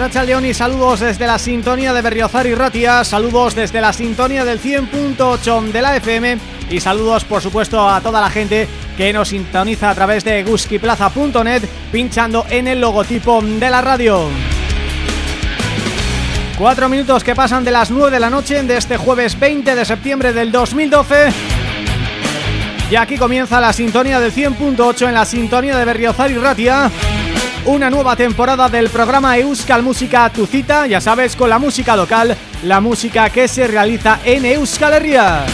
A Racha León y saludos desde la sintonía de Berriozar y Ratia, saludos desde la sintonía del 100.8 de la FM y saludos por supuesto a toda la gente que nos sintoniza a través de guskiplaza.net pinchando en el logotipo de la radio. Cuatro minutos que pasan de las 9 de la noche de este jueves 20 de septiembre del 2012 y aquí comienza la sintonía del 100.8 en la sintonía de Berriozar y Ratia una nueva temporada del programa Euskal Música Tu Cita, ya sabes, con la música local, la música que se realiza en Euskal Herria.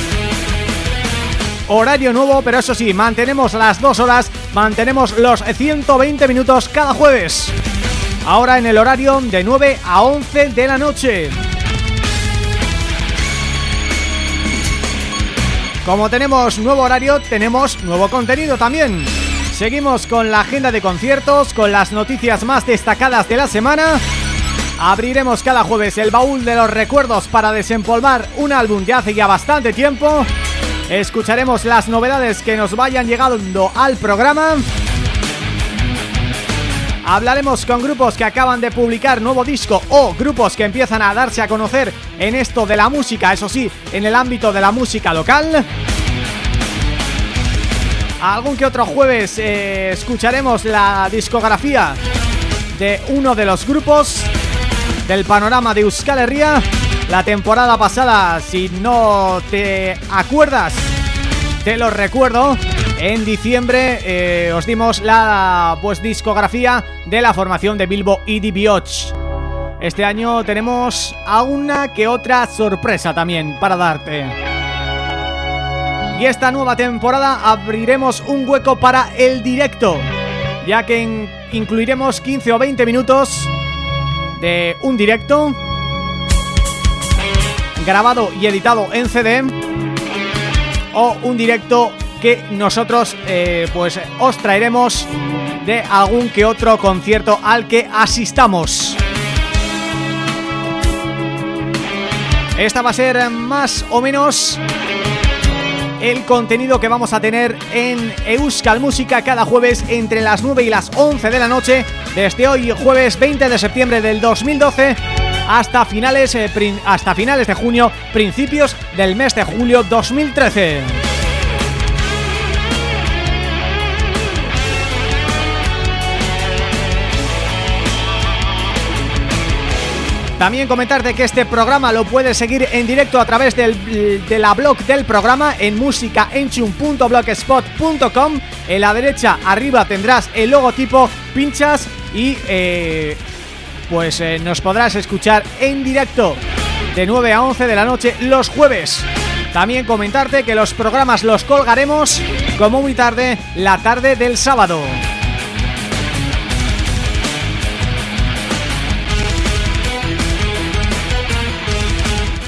horario nuevo, pero eso sí, mantenemos las dos horas, mantenemos los 120 minutos cada jueves. Ahora en el horario de 9 a 11 de la noche. Como tenemos nuevo horario, tenemos nuevo contenido también. Seguimos con la agenda de conciertos, con las noticias más destacadas de la semana. Abriremos cada jueves el baúl de los recuerdos para desempolvar un álbum de hace ya bastante tiempo. Escucharemos las novedades que nos vayan llegando al programa. Hablaremos con grupos que acaban de publicar nuevo disco o grupos que empiezan a darse a conocer en esto de la música, eso sí, en el ámbito de la música local. Algún que otro jueves eh, escucharemos la discografía de uno de los grupos del panorama de Euskal Herria. La temporada pasada, si no te acuerdas, te lo recuerdo, en diciembre eh, os dimos la pues discografía de la formación de Bilbo y Bioch. Este año tenemos a una que otra sorpresa también para darte. Y esta nueva temporada abriremos un hueco para el directo, ya que incluiremos 15 o 20 minutos de un directo grabado y editado en CD o un directo que nosotros eh, pues os traeremos de algún que otro concierto al que asistamos. Esta va a ser más o menos el contenido que vamos a tener en Euskal Música cada jueves entre las 9 y las 11 de la noche desde hoy jueves 20 de septiembre del 2012 hasta finales, eh, hasta finales de junio, principios del mes de julio 2013. También comentarte que este programa lo puedes seguir en directo a través del, de la blog del programa en musicaenchun.blogspot.com En la derecha arriba tendrás el logotipo, pinchas y eh, pues eh, nos podrás escuchar en directo de 9 a 11 de la noche los jueves. También comentarte que los programas los colgaremos como muy tarde la tarde del sábado.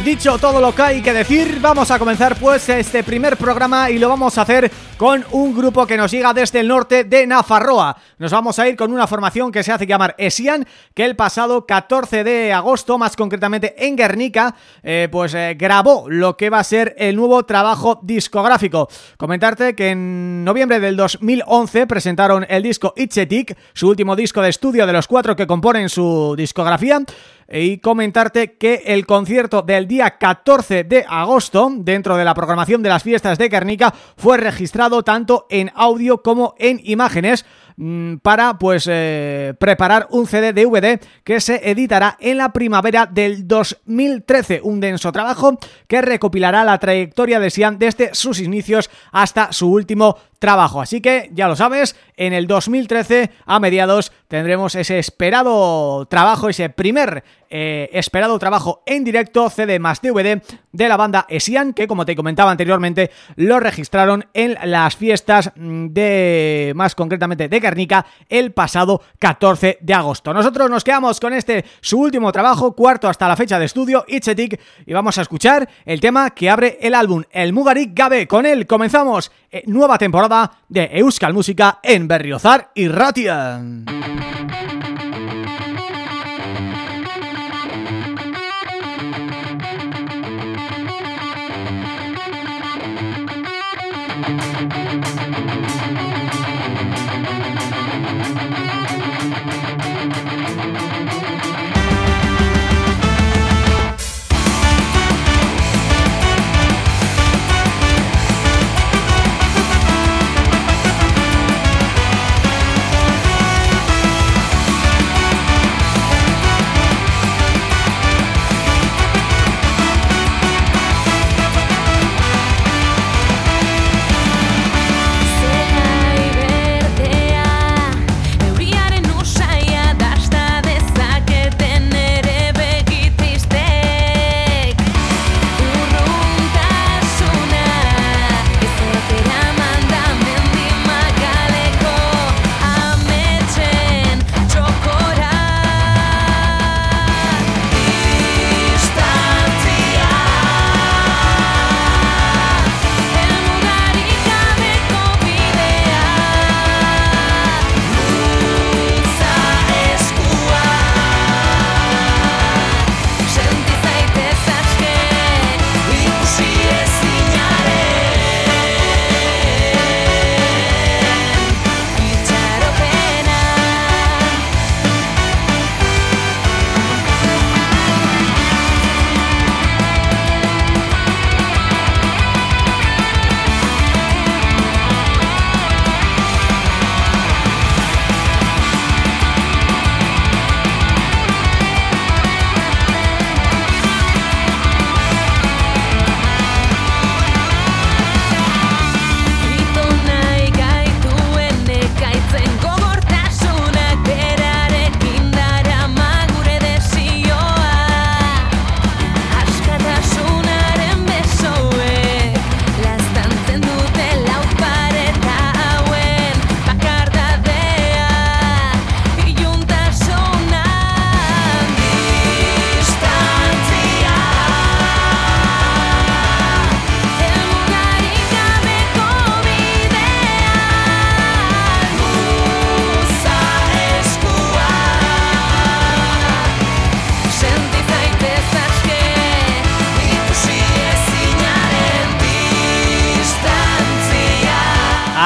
Dicho todo lo que hay que decir, vamos a comenzar pues este primer programa y lo vamos a hacer con un grupo que nos llega desde el norte de Nafarroa. Nos vamos a ir con una formación que se hace llamar Esian, que el pasado 14 de agosto, más concretamente en Guernica, eh, pues eh, grabó lo que va a ser el nuevo trabajo discográfico. Comentarte que en noviembre del 2011 presentaron el disco Itchetik, su último disco de estudio de los cuatro que componen su discografía, y comentarte que el concierto del día 14 de agosto, dentro de la programación de las fiestas de Guernica, fue registrado tanto en audio como en imágenes mm, para pues eh, preparar un CD DVD que se editará en la primavera del 2013, un denso trabajo que recopilará la trayectoria de Sian desde sus inicios hasta su último trabajo. Así que ya lo sabes, en el 2013 a mediados tendremos ese esperado trabajo, ese primer eh, esperado trabajo en directo CD más DVD de la banda Esian que como te comentaba anteriormente lo registraron en las fiestas de más concretamente de Guernica el pasado 14 de agosto. Nosotros nos quedamos con este su último trabajo, cuarto hasta la fecha de estudio, Itchetik y vamos a escuchar el tema que abre el álbum, el Mugarik Gabe. Con él comenzamos eh, nueva temporada de Euskal Música en Berriozar y Ratia.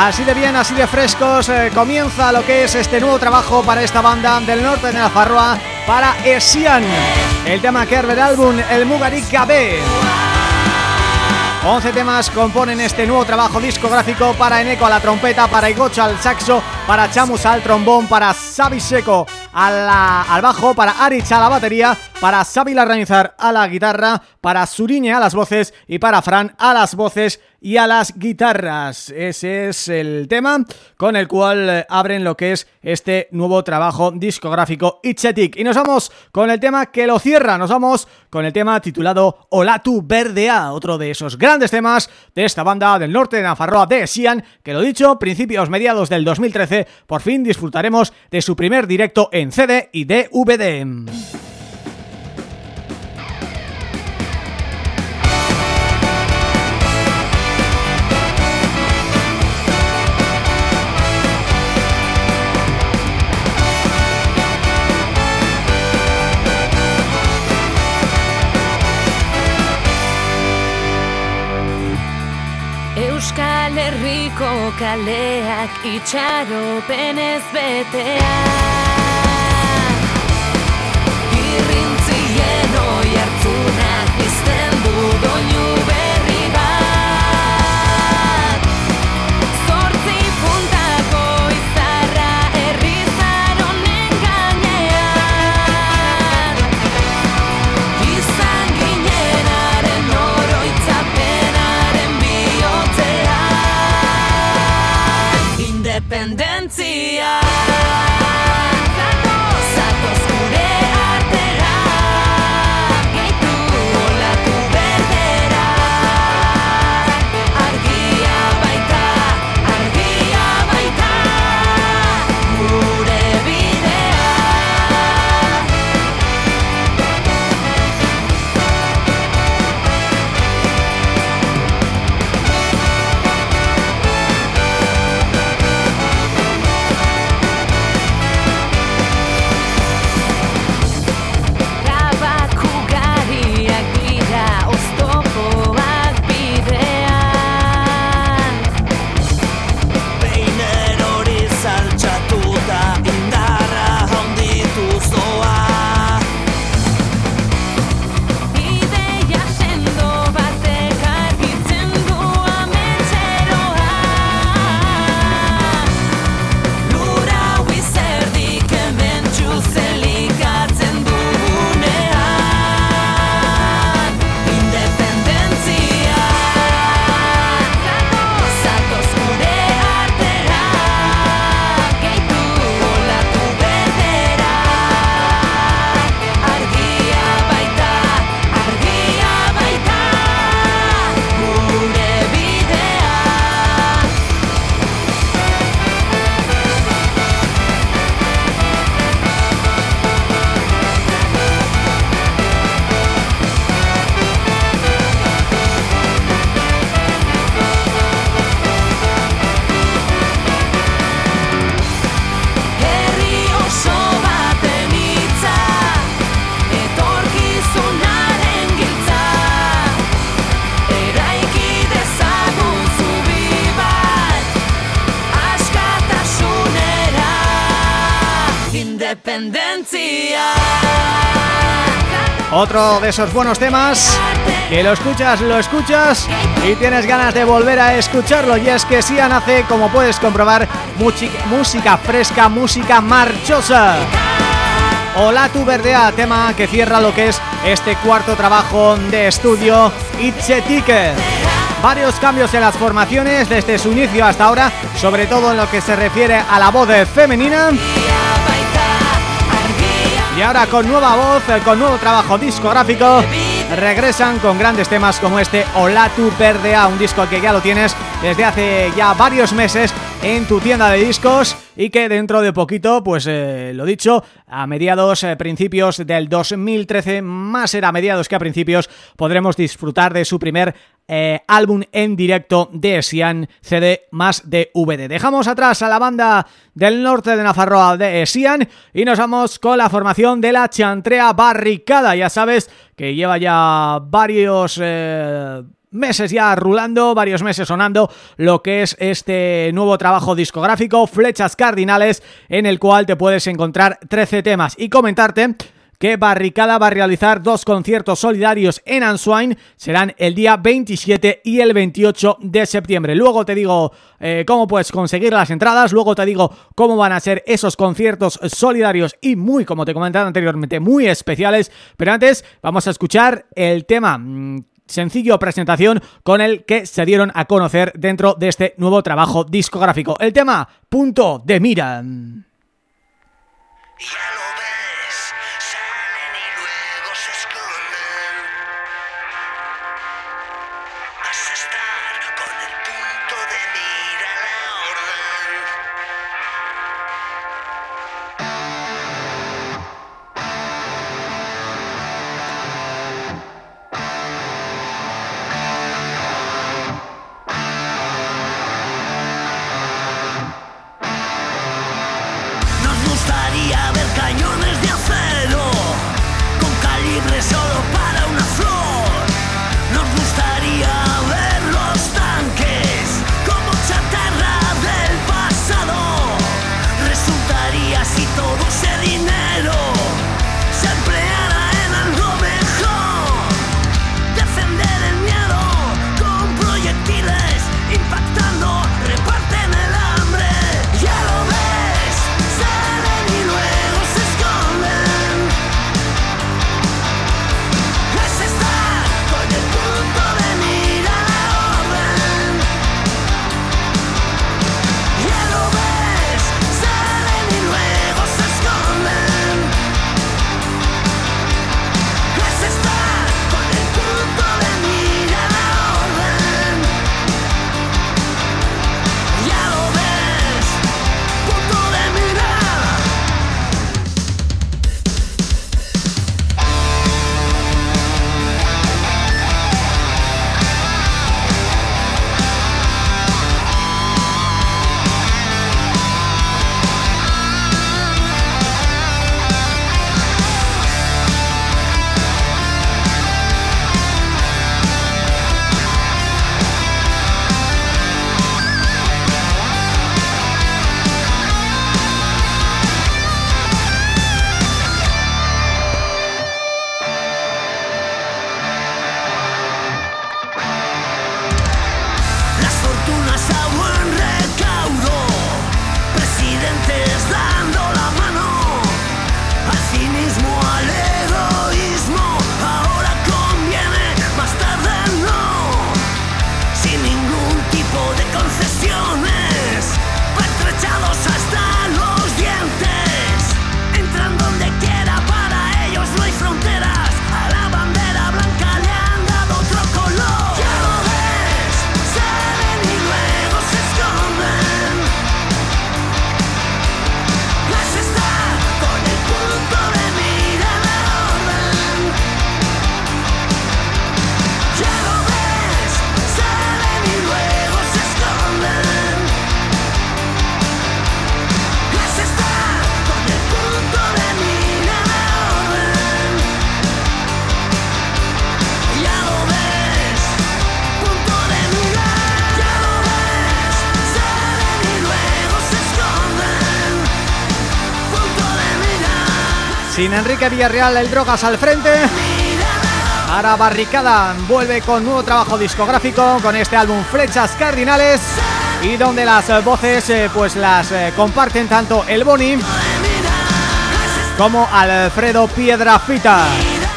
Así de bien, así de frescos, eh, comienza lo que es este nuevo trabajo para esta banda del norte de la Farroa, para Esian. El tema que abre el álbum, el Mugarik B. 11 temas componen este nuevo trabajo discográfico para Eneco a la trompeta, para Igocha al saxo, para Chamus al trombón, para Sabi Seco al bajo, para Arich a la batería, para Sabi Larrañizar a la guitarra, para Suriñe a las voces y para Fran a las voces y a las guitarras. Ese es el tema con el cual abren lo que es este nuevo trabajo discográfico Itchetic. Y nos vamos con el tema que lo cierra, nos vamos con el tema titulado Olatu Verdea, otro de esos grandes temas de esta banda del norte de Nafarroa de Sian, que lo dicho, principios mediados del 2013, por fin disfrutaremos de su primer directo en CD y DVD. Kaleak itxaropenez betea Irrintzien oi hartzunak izten du doinu tendencia Otro de esos buenos temas que lo escuchas, lo escuchas y tienes ganas de volver a escucharlo y es que Sian hace, como puedes comprobar, música fresca, música marchosa. Hola tu verdea, tema que cierra lo que es este cuarto trabajo de estudio Ticket. Varios cambios en las formaciones desde su inicio hasta ahora, sobre todo en lo que se refiere a la voz femenina y ahora con nueva voz, con nuevo trabajo discográfico Regresan con grandes temas como este Hola tu Perdea, un disco que ya lo tienes desde hace ya varios meses en tu tienda de discos y que dentro de poquito, pues eh, lo dicho, a mediados, eh, principios del 2013, más a mediados que a principios, podremos disfrutar de su primer eh, álbum en directo de Sian CD más DVD. Dejamos atrás a la banda del norte de Nafarroa de Sian y nos vamos con la formación de la Chantrea Barricada. Ya sabes que lleva ya varios meses ya rulando, varios meses sonando lo que es este nuevo trabajo discográfico, Flechas Cardinales, en el cual te puedes encontrar 13 temas y comentarte que Barricada va a realizar dos conciertos solidarios en Answine, serán el día 27 y el 28 de septiembre. Luego te digo eh, cómo puedes conseguir las entradas, luego te digo cómo van a ser esos conciertos solidarios y muy, como te comentaba anteriormente, muy especiales, pero antes vamos a escuchar el tema mm, sencillo presentación con el que se dieron a conocer dentro de este nuevo trabajo discográfico. El tema Punto de Mira. Enrique Villarreal, el Drogas al frente. Ahora Barricada vuelve con nuevo trabajo discográfico con este álbum Flechas Cardinales y donde las voces eh, pues las eh, comparten tanto el Boni como Alfredo Piedrafita.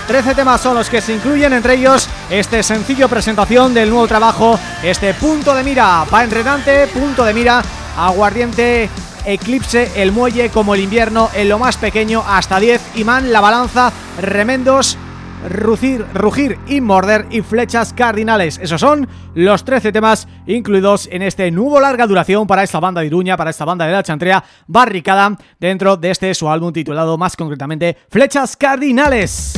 Trece temas son los que se incluyen, entre ellos este sencillo presentación del nuevo trabajo, este punto de mira, va enredante, punto de mira, aguardiente Eclipse, El Muelle como el invierno en lo más pequeño hasta 10, Imán, La Balanza, Remendos, Rugir, Rugir y Morder y Flechas Cardinales. Esos son los 13 temas incluidos en este nuevo larga duración para esta banda de Iruña, para esta banda de la Chantrea, Barricada, dentro de este su álbum titulado más concretamente Flechas Cardinales.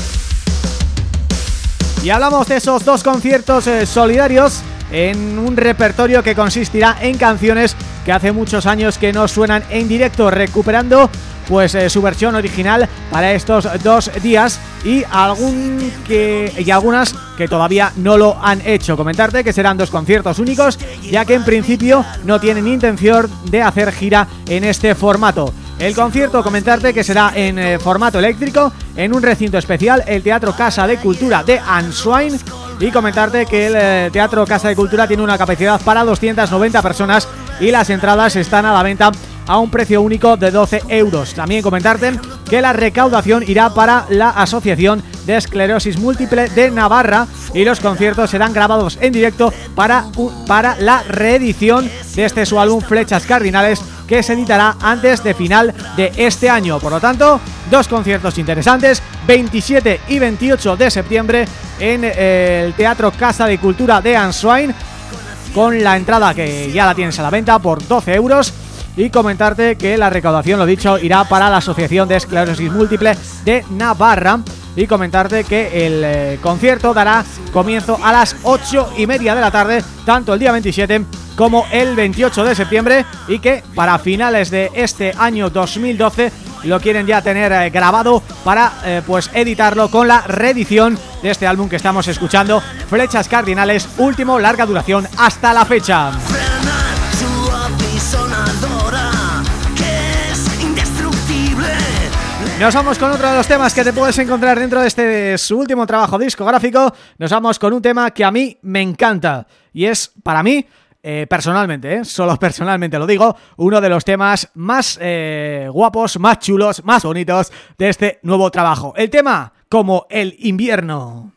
Y hablamos de esos dos conciertos eh, solidarios en un repertorio que consistirá en canciones que hace muchos años que no suenan en directo, recuperando pues eh, su versión original para estos dos días y algunas que todavía no lo han hecho. Comentarte que serán dos conciertos únicos, ya que en principio no tienen intención de hacer gira en este formato. El concierto, comentarte que será en eh, formato eléctrico, en un recinto especial, el Teatro Casa de Cultura de Answine y comentarte que el eh, Teatro Casa de Cultura tiene una capacidad para 290 personas y las entradas están a la venta a un precio único de 12 euros. También comentarte que la recaudación irá para la Asociación de Esclerosis Múltiple de Navarra y los conciertos serán grabados en directo para, para la reedición de este su álbum Flechas Cardinales que se editará antes de final de este año. Por lo tanto, dos conciertos interesantes, 27 y 28 de septiembre en eh, el Teatro Casa de Cultura de Answine con la entrada que ya la tienes a la venta por 12 euros y comentarte que la recaudación, lo dicho, irá para la Asociación de Esclerosis Múltiple de Navarra y comentarte que el eh, concierto dará comienzo a las 8 y media de la tarde, tanto el día 27 como el 28 de septiembre y que para finales de este año 2012 lo quieren ya tener eh, grabado para eh, pues editarlo con la reedición de este álbum que estamos escuchando, Flechas Cardinales, último larga duración hasta la fecha. Nos vamos con otro de los temas que te puedes encontrar dentro de este su último trabajo discográfico. Nos vamos con un tema que a mí me encanta y es, para mí, eh, personalmente, ¿eh? solo personalmente lo digo, uno de los temas más eh, guapos, más chulos, más bonitos de este nuevo trabajo. El tema como el invierno.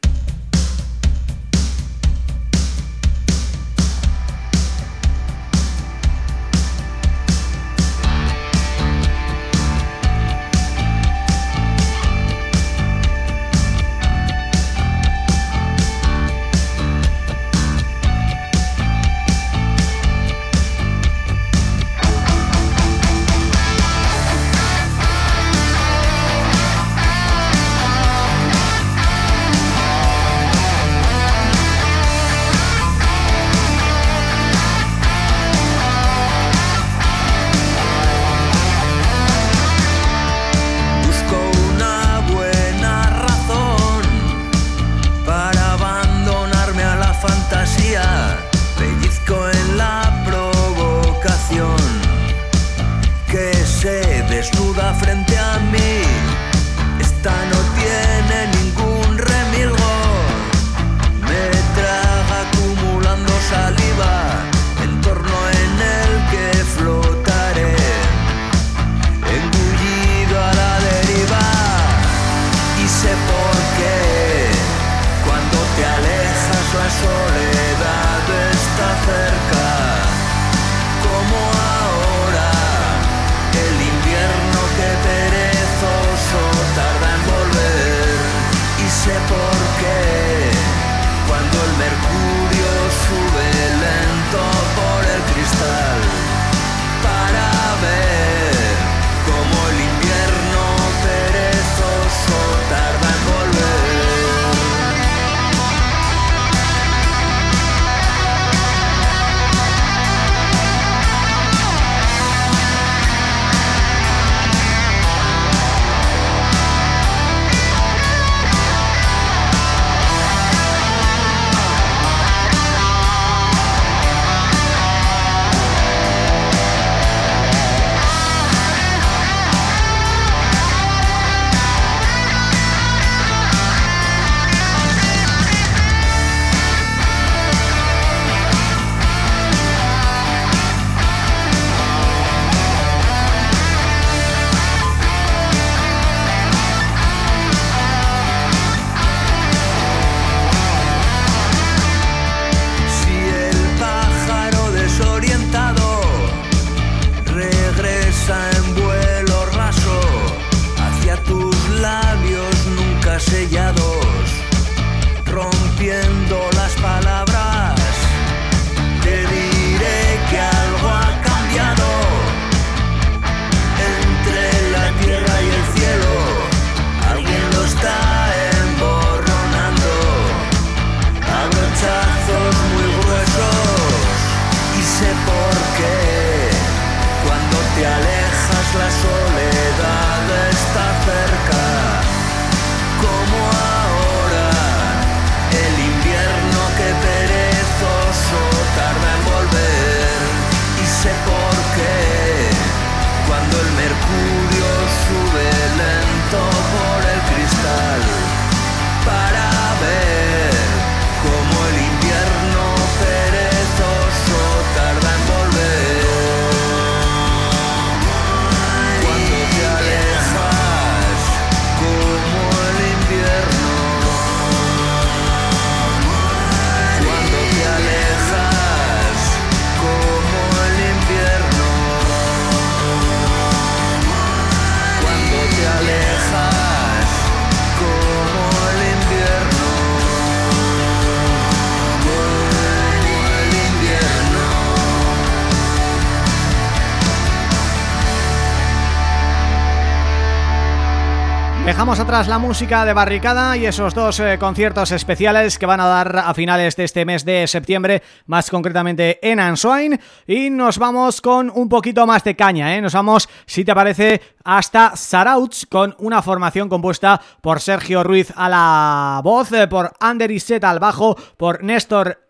Dejamos atrás la música de Barricada y esos dos eh, conciertos especiales que van a dar a finales de este mes de septiembre, más concretamente en Answine y nos vamos con un poquito más de caña, ¿eh? nos vamos, si te parece, hasta Sarauts con una formación compuesta por Sergio Ruiz a la voz, eh, por Ander Iset al bajo, por Néstor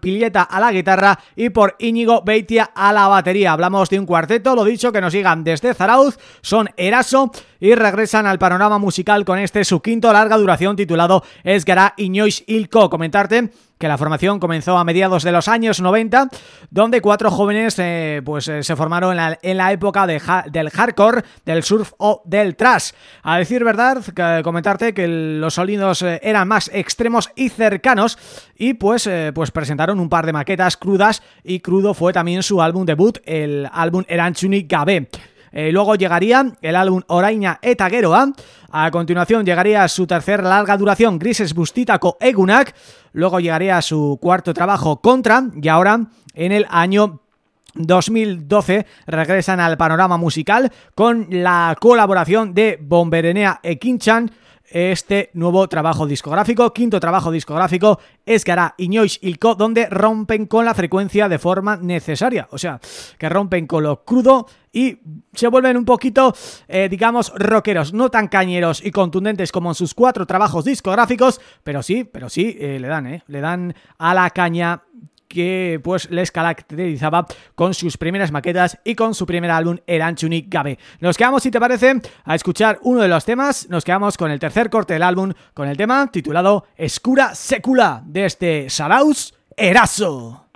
Pilleta a la guitarra y por Íñigo Beitia a la batería. Hablamos de un cuarteto, lo dicho, que nos sigan desde Zarauz, son Eraso y regresan al panorama musical con este su quinto larga duración titulado Esgará Iñois Ilko. Comentarte que la formación comenzó a mediados de los años 90, donde cuatro jóvenes eh, pues eh, se formaron en la, época del hardcore, del surf o del trash. A decir verdad, comentarte que los sonidos eh, eran más extremos y cercanos y pues, pues presentaron un par de maquetas crudas y crudo fue también su álbum debut, el álbum Eranchuni Gabe. Eh, luego llegaría el álbum Oraina Etageroa. A continuación llegaría su tercer larga duración, Grises Bustitaco Egunak. Luego llegaría su cuarto trabajo, Contra. Y ahora, en el año 2012 regresan al panorama musical con la colaboración de Bomberenea Ekinchan este nuevo trabajo discográfico, quinto trabajo discográfico, es Esgará Iñois Ilko, donde rompen con la frecuencia de forma necesaria, o sea, que rompen con lo crudo y se vuelven un poquito, eh, digamos, rockeros, no tan cañeros y contundentes como en sus cuatro trabajos discográficos, pero sí, pero sí, eh, le dan, ¿eh? Le dan a la caña que pues les caracterizaba con sus primeras maquetas y con su primer álbum El Anchuni Gabe. Nos quedamos, si te parece, a escuchar uno de los temas, nos quedamos con el tercer corte del álbum, con el tema titulado Escura Secula, de este Saraus Eraso.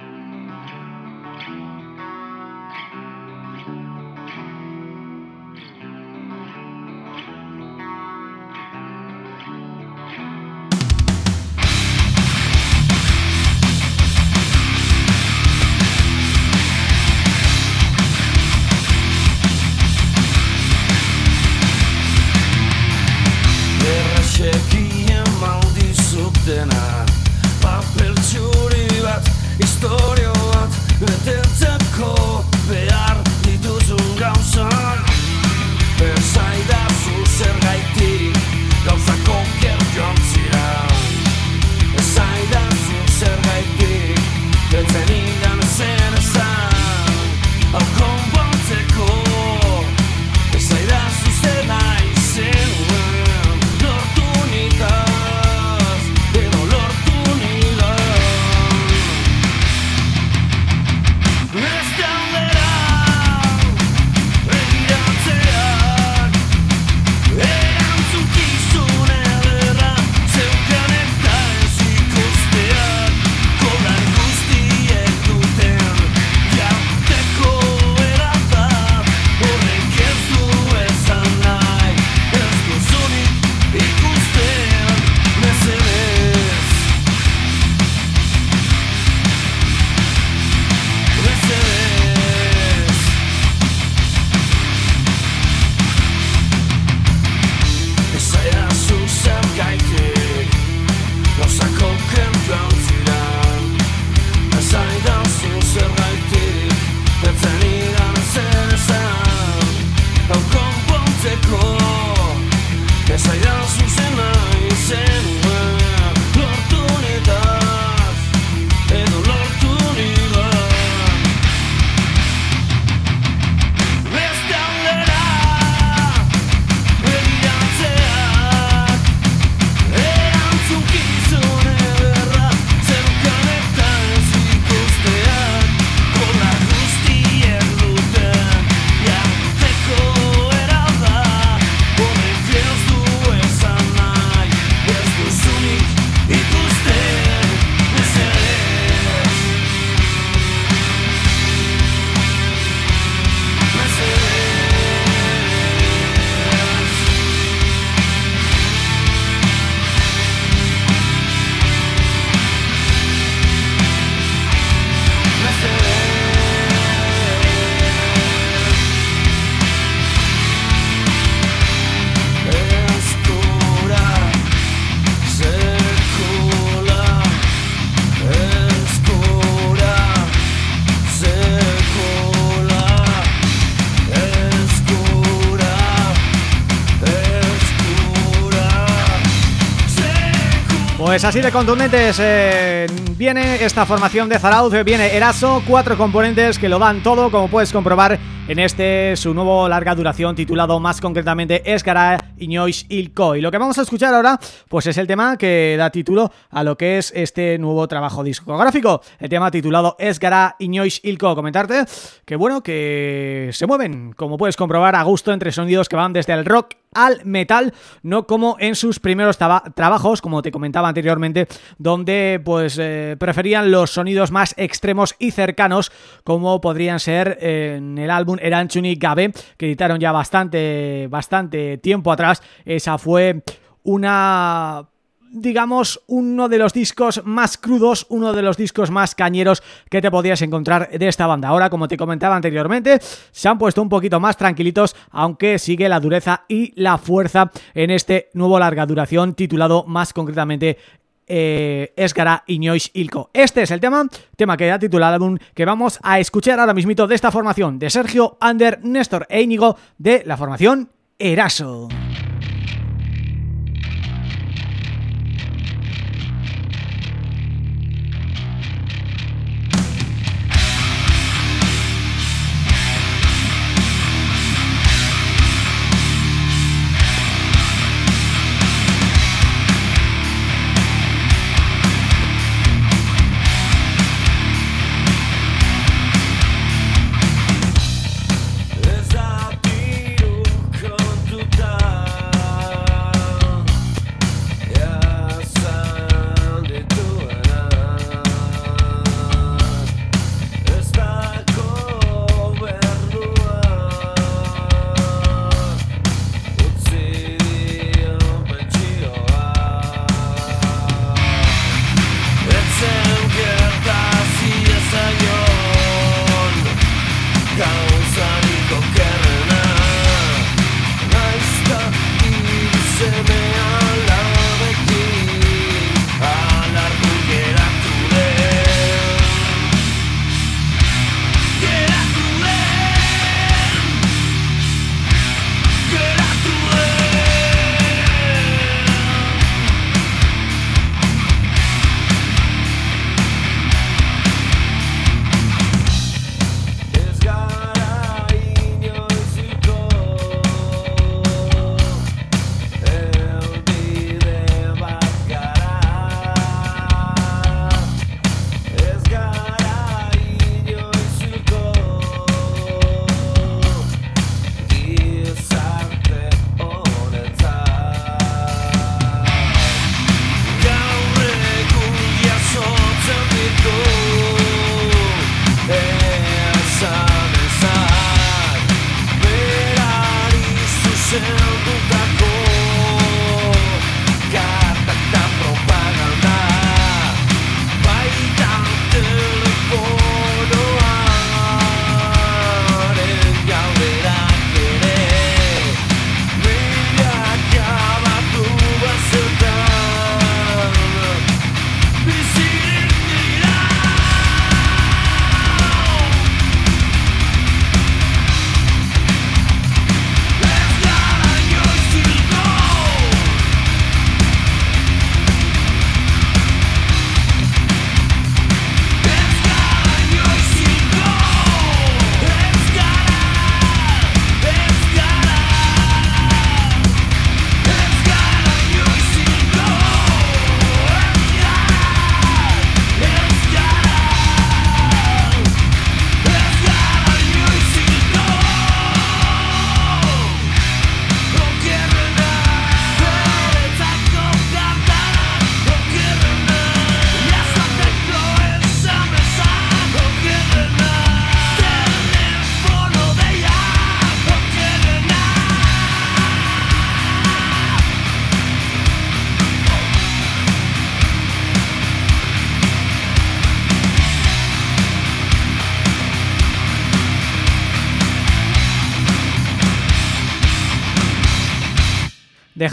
Pues así de contundentes eh, viene esta formación de Zarauz, viene Eraso, cuatro componentes que lo dan todo, como puedes comprobar en este su nuevo larga duración titulado más concretamente Escara Iñois Ilco. Y lo que vamos a escuchar ahora pues es el tema que da título a lo que es este nuevo trabajo discográfico, el tema titulado Escara Iñois Ilco. Comentarte que bueno, que se mueven, como puedes comprobar, a gusto entre sonidos que van desde el rock al metal, no como en sus primeros trabajos, como te comentaba anteriormente, donde pues eh, preferían los sonidos más extremos y cercanos, como podrían ser en el álbum Eranchuni Gabe, que editaron ya bastante, bastante tiempo atrás. Esa fue una digamos, uno de los discos más crudos, uno de los discos más cañeros que te podías encontrar de esta banda. Ahora, como te comentaba anteriormente, se han puesto un poquito más tranquilitos, aunque sigue la dureza y la fuerza en este nuevo larga duración titulado más concretamente eh, Esgara Iñois Ilco. Este es el tema, tema que da título al álbum que vamos a escuchar ahora mismito de esta formación de Sergio, Ander, Néstor e Íñigo de la formación Eraso.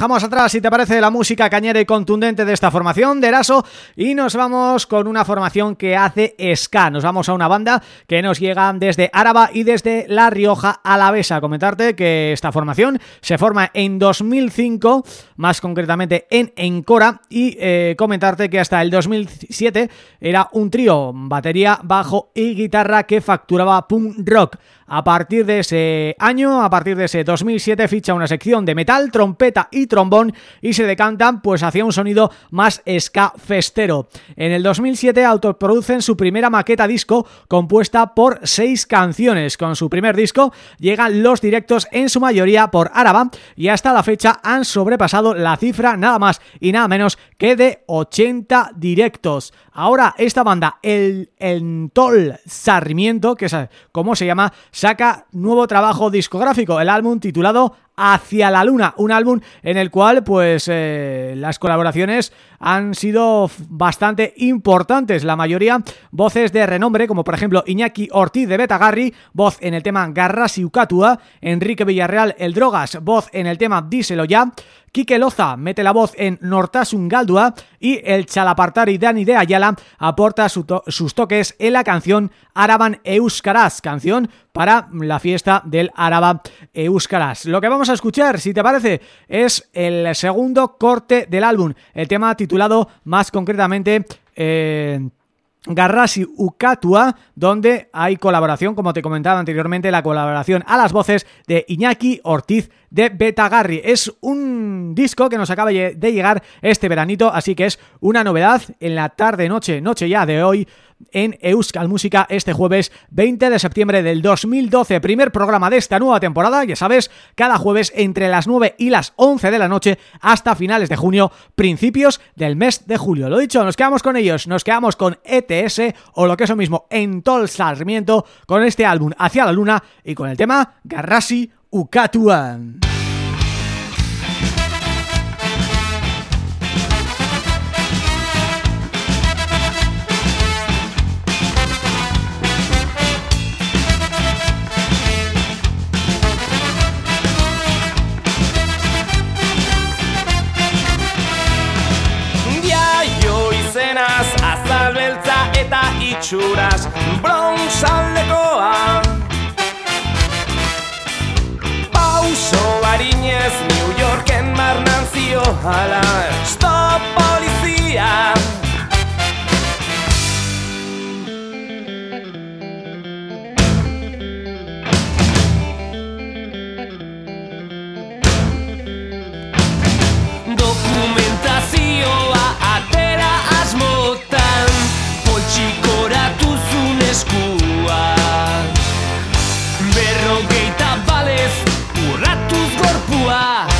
Dejamos atrás, si te parece, la música cañera y contundente de esta formación de Eraso y nos vamos con una formación que hace ska. Nos vamos a una banda que nos llega desde Áraba y desde La Rioja Alavesa. Comentarte que esta formación se forma en 2005, más concretamente en Encora y eh, comentarte que hasta el 2007 era un trío, batería, bajo y guitarra que facturaba punk rock. A partir de ese año, a partir de ese 2007, ficha una sección de metal, trompeta y trombón y se decantan pues hacia un sonido más ska festero. En el 2007 autoproducen su primera maqueta disco compuesta por seis canciones. Con su primer disco llegan los directos en su mayoría por Áraba y hasta la fecha han sobrepasado la cifra nada más y nada menos que de 80 directos. Ahora esta banda, el Entol Sarmiento, que es como se llama, saca nuevo trabajo discográfico, el álbum titulado Hacia la Luna, un álbum en el cual pues eh, las colaboraciones han sido bastante importantes, la mayoría voces de renombre, como por ejemplo Iñaki Ortiz de Betagarri, voz en el tema Garrasi Ucatua, Enrique Villarreal El Drogas, voz en el tema Díselo Ya, Quique Loza mete la voz en Nortasun Galdua y el chalapartari Dani de Ayala aporta sus toques en la canción Araban Euskaraz, canción para la fiesta del Araba Euskaraz. Lo que vamos a escuchar, si te parece, es el segundo corte del álbum, el tema titulado más concretamente... Eh, Garrasi Ukatua, donde hay colaboración, como te comentaba anteriormente, la colaboración a las voces de Iñaki Ortiz de Betagarri. Es un disco que nos acaba de llegar este veranito, así que es una novedad en la tarde-noche, noche ya de hoy, en Euskal Música este jueves 20 de septiembre del 2012, primer programa de esta nueva temporada, ya sabes, cada jueves entre las 9 y las 11 de la noche hasta finales de junio, principios del mes de julio. Lo dicho, nos quedamos con ellos, nos quedamos con ETS o lo que es lo mismo Entol Sarmiento con este álbum Hacia la Luna y con el tema Garrasi Ukatuan. izenaz azalbeltza eta itxuraz bronzaldekoa Pauso harinez New Yorken marnan zioala Stop eskua. Berrogeita balez urratuz gorpua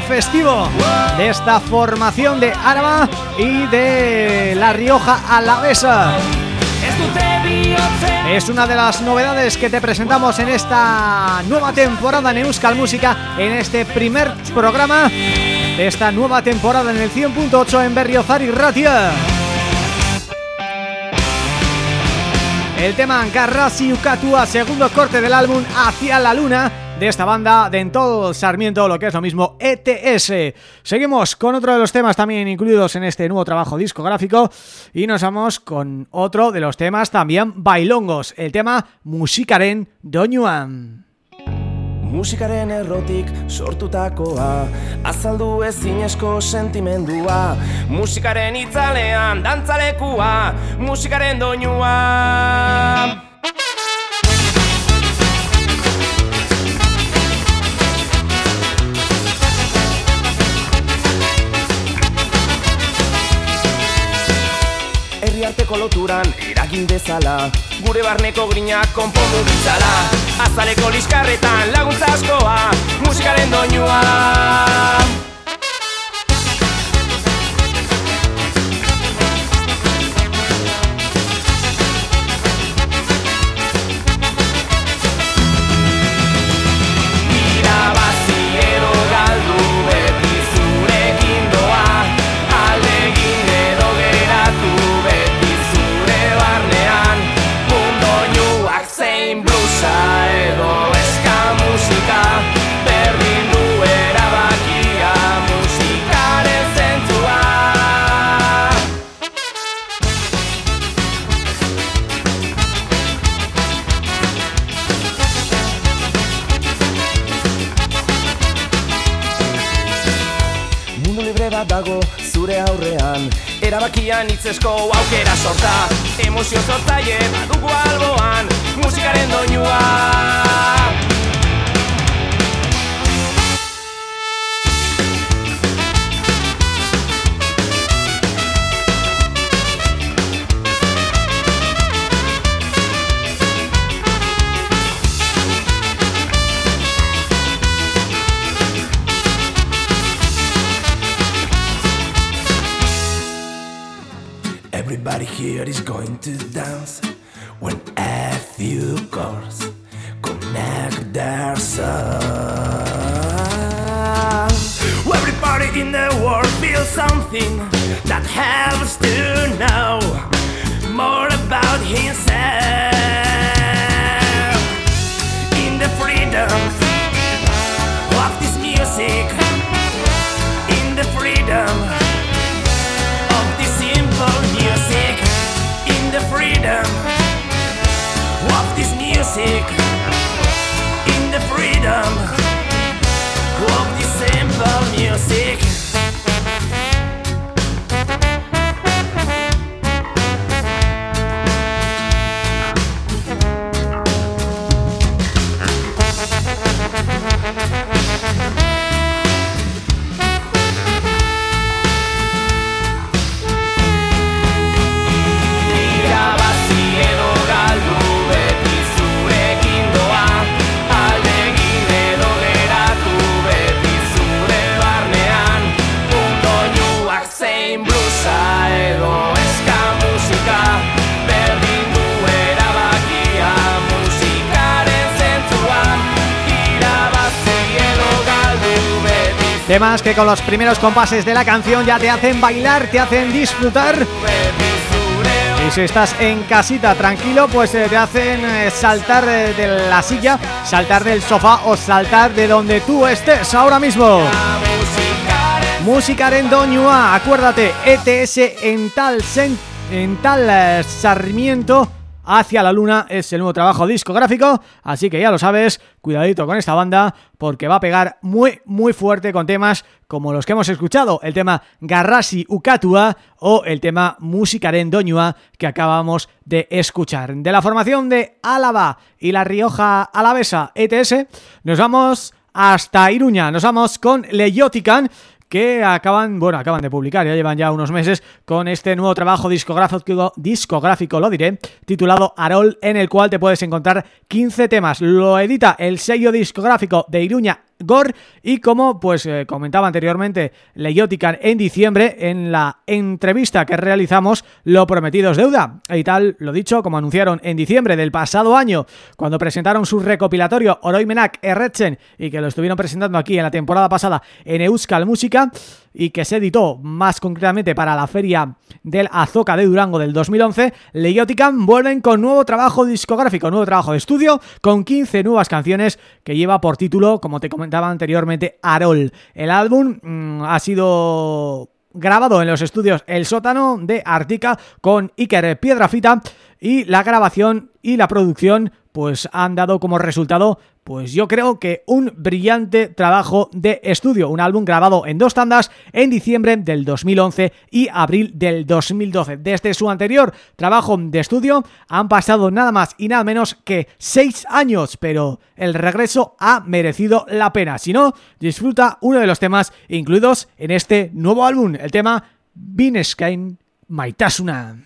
festivo de esta formación de Araba y de La Rioja Alavesa. Es una de las novedades que te presentamos en esta nueva temporada en Euskal Música, en este primer programa de esta nueva temporada en el 100.8 en Berriozar y Ratia. El tema Garrasi Ukatua, segundo corte del álbum Hacia la Luna de esta banda de en todo Sarmiento, lo que es lo mismo ETS. Seguimos con otro de los temas también incluidos en este nuevo trabajo discográfico y nos vamos con otro de los temas también bailongos, el tema Musikaren Doñuan. Musikaren errotik sortutakoa Azaldu ezinezko sentimendua Musikaren itzalean dantzalekua Musikaren doinua Herriarteko loturan eragin dezala. Gure barneko grinak konpondu ditzala. Azaleko liskarretan laguntza askoa Musikaren doinua Erabakian hitzesko aukera sorta. Emozio sortzaile badugu alboan Musikaren doinua con los primeros compases de la canción ya te hacen bailar, te hacen disfrutar y si estás en casita tranquilo, pues eh, te hacen eh, saltar eh, de la silla, saltar del sofá o saltar de donde tú estés ahora mismo. Música en Doñua, acuérdate, ETS en tal, en tal Sarmiento Hacia la Luna es el nuevo trabajo discográfico, así que ya lo sabes, cuidadito con esta banda porque va a pegar muy muy fuerte con temas como los que hemos escuchado, el tema Garrasi Ukatua o el tema Musikaren Doñua que acabamos de escuchar. De la formación de Álava y La Rioja Alavesa ETS, nos vamos hasta Iruña, nos vamos con Leyotican que acaban, bueno, acaban de publicar, ya llevan ya unos meses con este nuevo trabajo discográfico, discográfico lo diré, titulado Arol, en el cual te puedes encontrar 15 temas. Lo edita el sello discográfico de Iruña Gore. Y como pues eh, comentaba anteriormente Leyotican en diciembre en la entrevista que realizamos Lo Prometido es Deuda. Y tal, lo dicho, como anunciaron en diciembre del pasado año cuando presentaron su recopilatorio Oroimenak Erretzen y que lo estuvieron presentando aquí en la temporada pasada en Euskal Música y que se editó más concretamente para la feria del Azoka de Durango del 2011, Leiotican vuelven con nuevo trabajo discográfico, nuevo trabajo de estudio, con 15 nuevas canciones que lleva por título, como te comentaba anteriormente, Arol. El álbum mm, ha sido grabado en los estudios El Sótano de Artica con Iker Piedrafita y la grabación y la producción pues han dado como resultado pues yo creo que un brillante trabajo de estudio, un álbum grabado en dos tandas en diciembre del 2011 y abril del 2012. Desde su anterior trabajo de estudio han pasado nada más y nada menos que seis años, pero el regreso ha merecido la pena. Si no, disfruta uno de los temas incluidos en este nuevo álbum, el tema Binescain Maitasuna.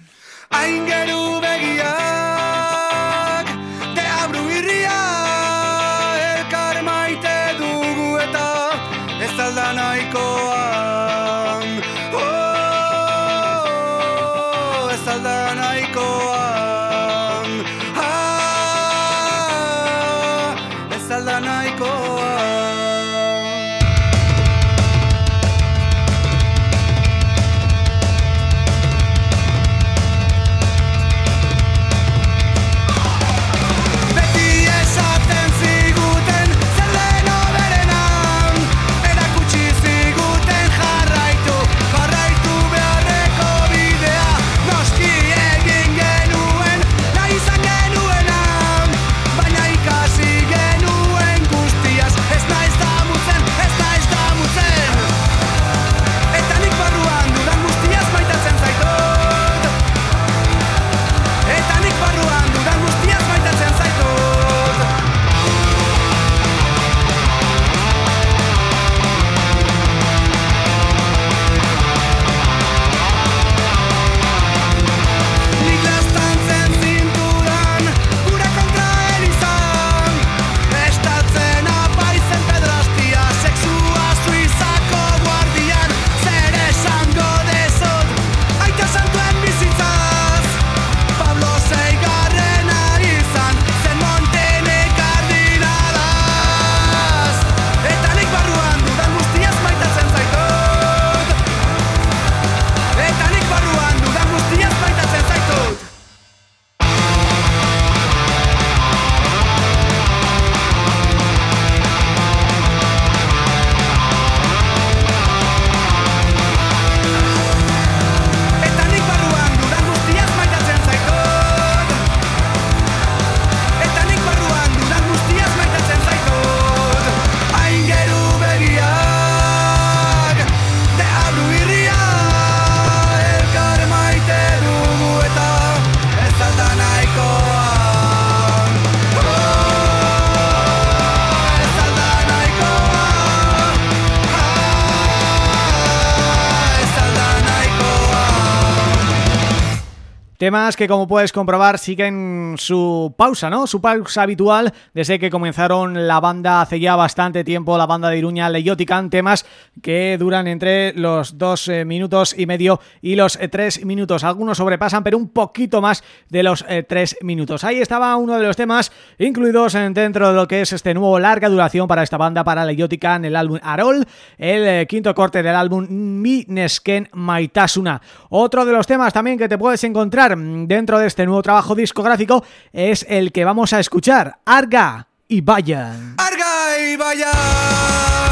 Temas que como puedes comprobar siguen su pausa, ¿no? Su pausa habitual desde que comenzaron la banda hace ya bastante tiempo, la banda de Iruña Leyotican, temas que duran entre los dos eh, minutos y medio y los eh, tres minutos. Algunos sobrepasan, pero un poquito más de los eh, tres minutos. Ahí estaba uno de los temas incluidos dentro de lo que es este nuevo larga duración para esta banda, para Leyotican, el álbum Arol, el quinto corte del álbum Minesken Maitasuna. Otro de los temas también que te puedes encontrar dentro de este nuevo trabajo discográfico es el que vamos a escuchar, Arga y Vaya. Arga y Vaya.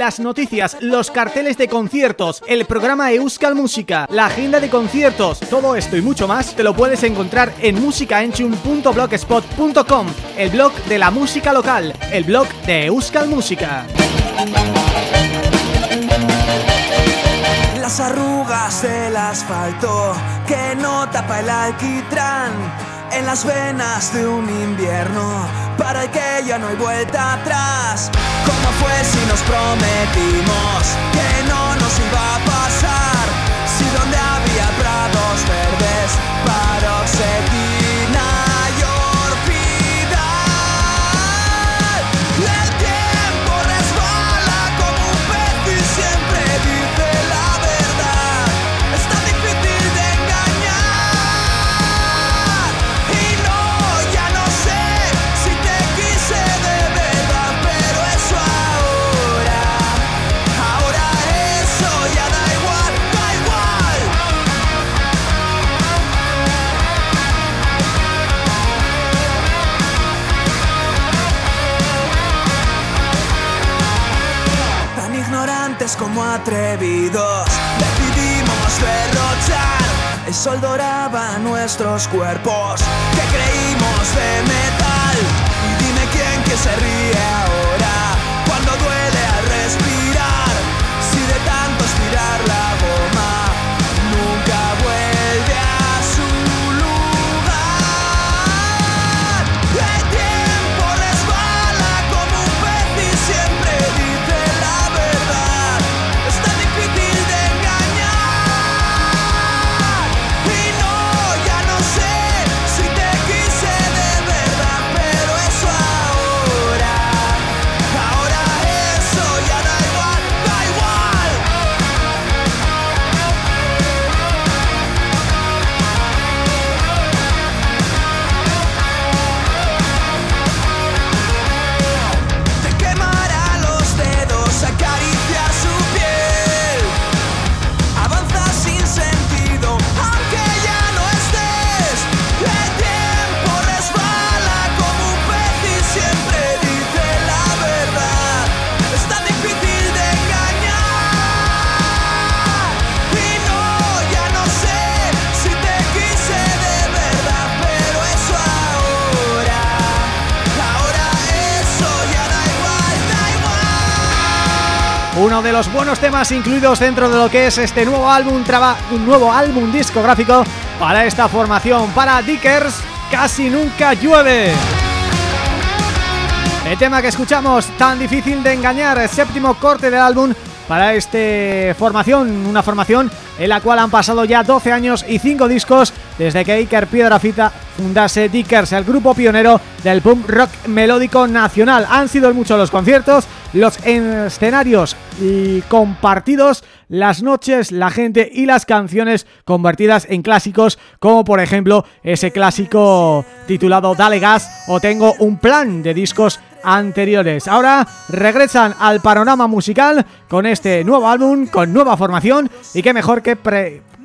Las noticias, los carteles de conciertos, el programa Euskal Música, la agenda de conciertos, todo esto y mucho más te lo puedes encontrar en musicaenchum.blogspot.com, el blog de la música local, el blog de Euskal Música. Las arrugas del asfalto que no tapa el alquitrán en las venas de un invierno para el que ya no hay vuelta atrás. ¿Cómo fue si nos prometimos que no nos iba a pasar? Si donde había prados verdes, paroxetina y como atrevidos, decidimos derrochar. El sol doraba nuestros cuerpos, que creímos de metal. Y dime quién que se ríe ahora, uno de los buenos temas incluidos dentro de lo que es este nuevo álbum un nuevo álbum discográfico para esta formación, para Dickers, Casi Nunca Llueve. El tema que escuchamos, tan difícil de engañar, el séptimo corte del álbum para esta formación, una formación en la cual han pasado ya 12 años y 5 discos desde que Iker Piedrafita fundase Dickers, el grupo pionero del punk rock melódico nacional. Han sido muchos los conciertos, los escenarios y compartidos, las noches, la gente y las canciones convertidas en clásicos, como por ejemplo ese clásico titulado Dale Gas o Tengo un plan de discos anteriores. Ahora regresan al panorama musical con este nuevo álbum, con nueva formación y qué mejor que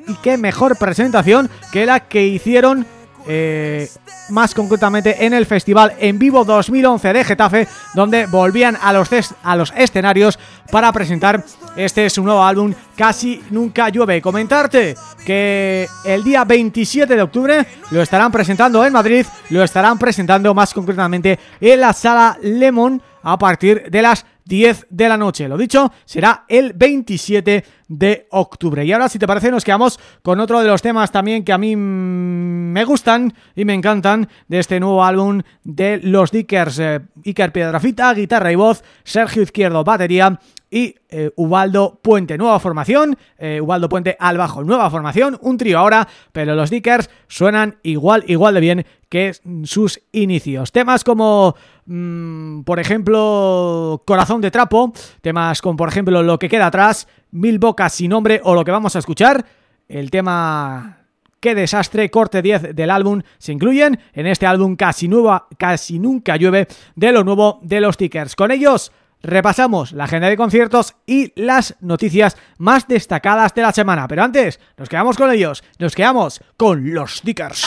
y qué mejor presentación que la que hicieron eh, más concretamente en el Festival en Vivo 2011 de Getafe, donde volvían a los, a los escenarios para presentar este su nuevo álbum Casi Nunca Llueve. Comentarte que el día 27 de octubre lo estarán presentando en Madrid, lo estarán presentando más concretamente en la Sala Lemon a partir de las 10 de la noche. Lo dicho, será el 27 de octubre. Y ahora, si te parece, nos quedamos con otro de los temas también que a mí me gustan y me encantan de este nuevo álbum de Los Dickers. Eh, Iker Piedrafita, guitarra y voz, Sergio Izquierdo, batería y eh, Ubaldo Puente, nueva formación, eh, Ubaldo Puente al bajo, nueva formación, un trío ahora, pero los Dickers suenan igual, igual de bien que sus inicios. Temas como, mm, por ejemplo, Corazón de Trapo, temas como, por ejemplo, Lo que queda atrás, Mil bocas sin nombre o lo que vamos a escuchar, el tema Qué desastre, corte 10 del álbum se incluyen en este álbum casi nueva, casi nunca llueve de lo nuevo de los Tickers. Con ellos repasamos la agenda de conciertos y las noticias más destacadas de la semana. Pero antes, nos quedamos con ellos, nos quedamos con los Tickers.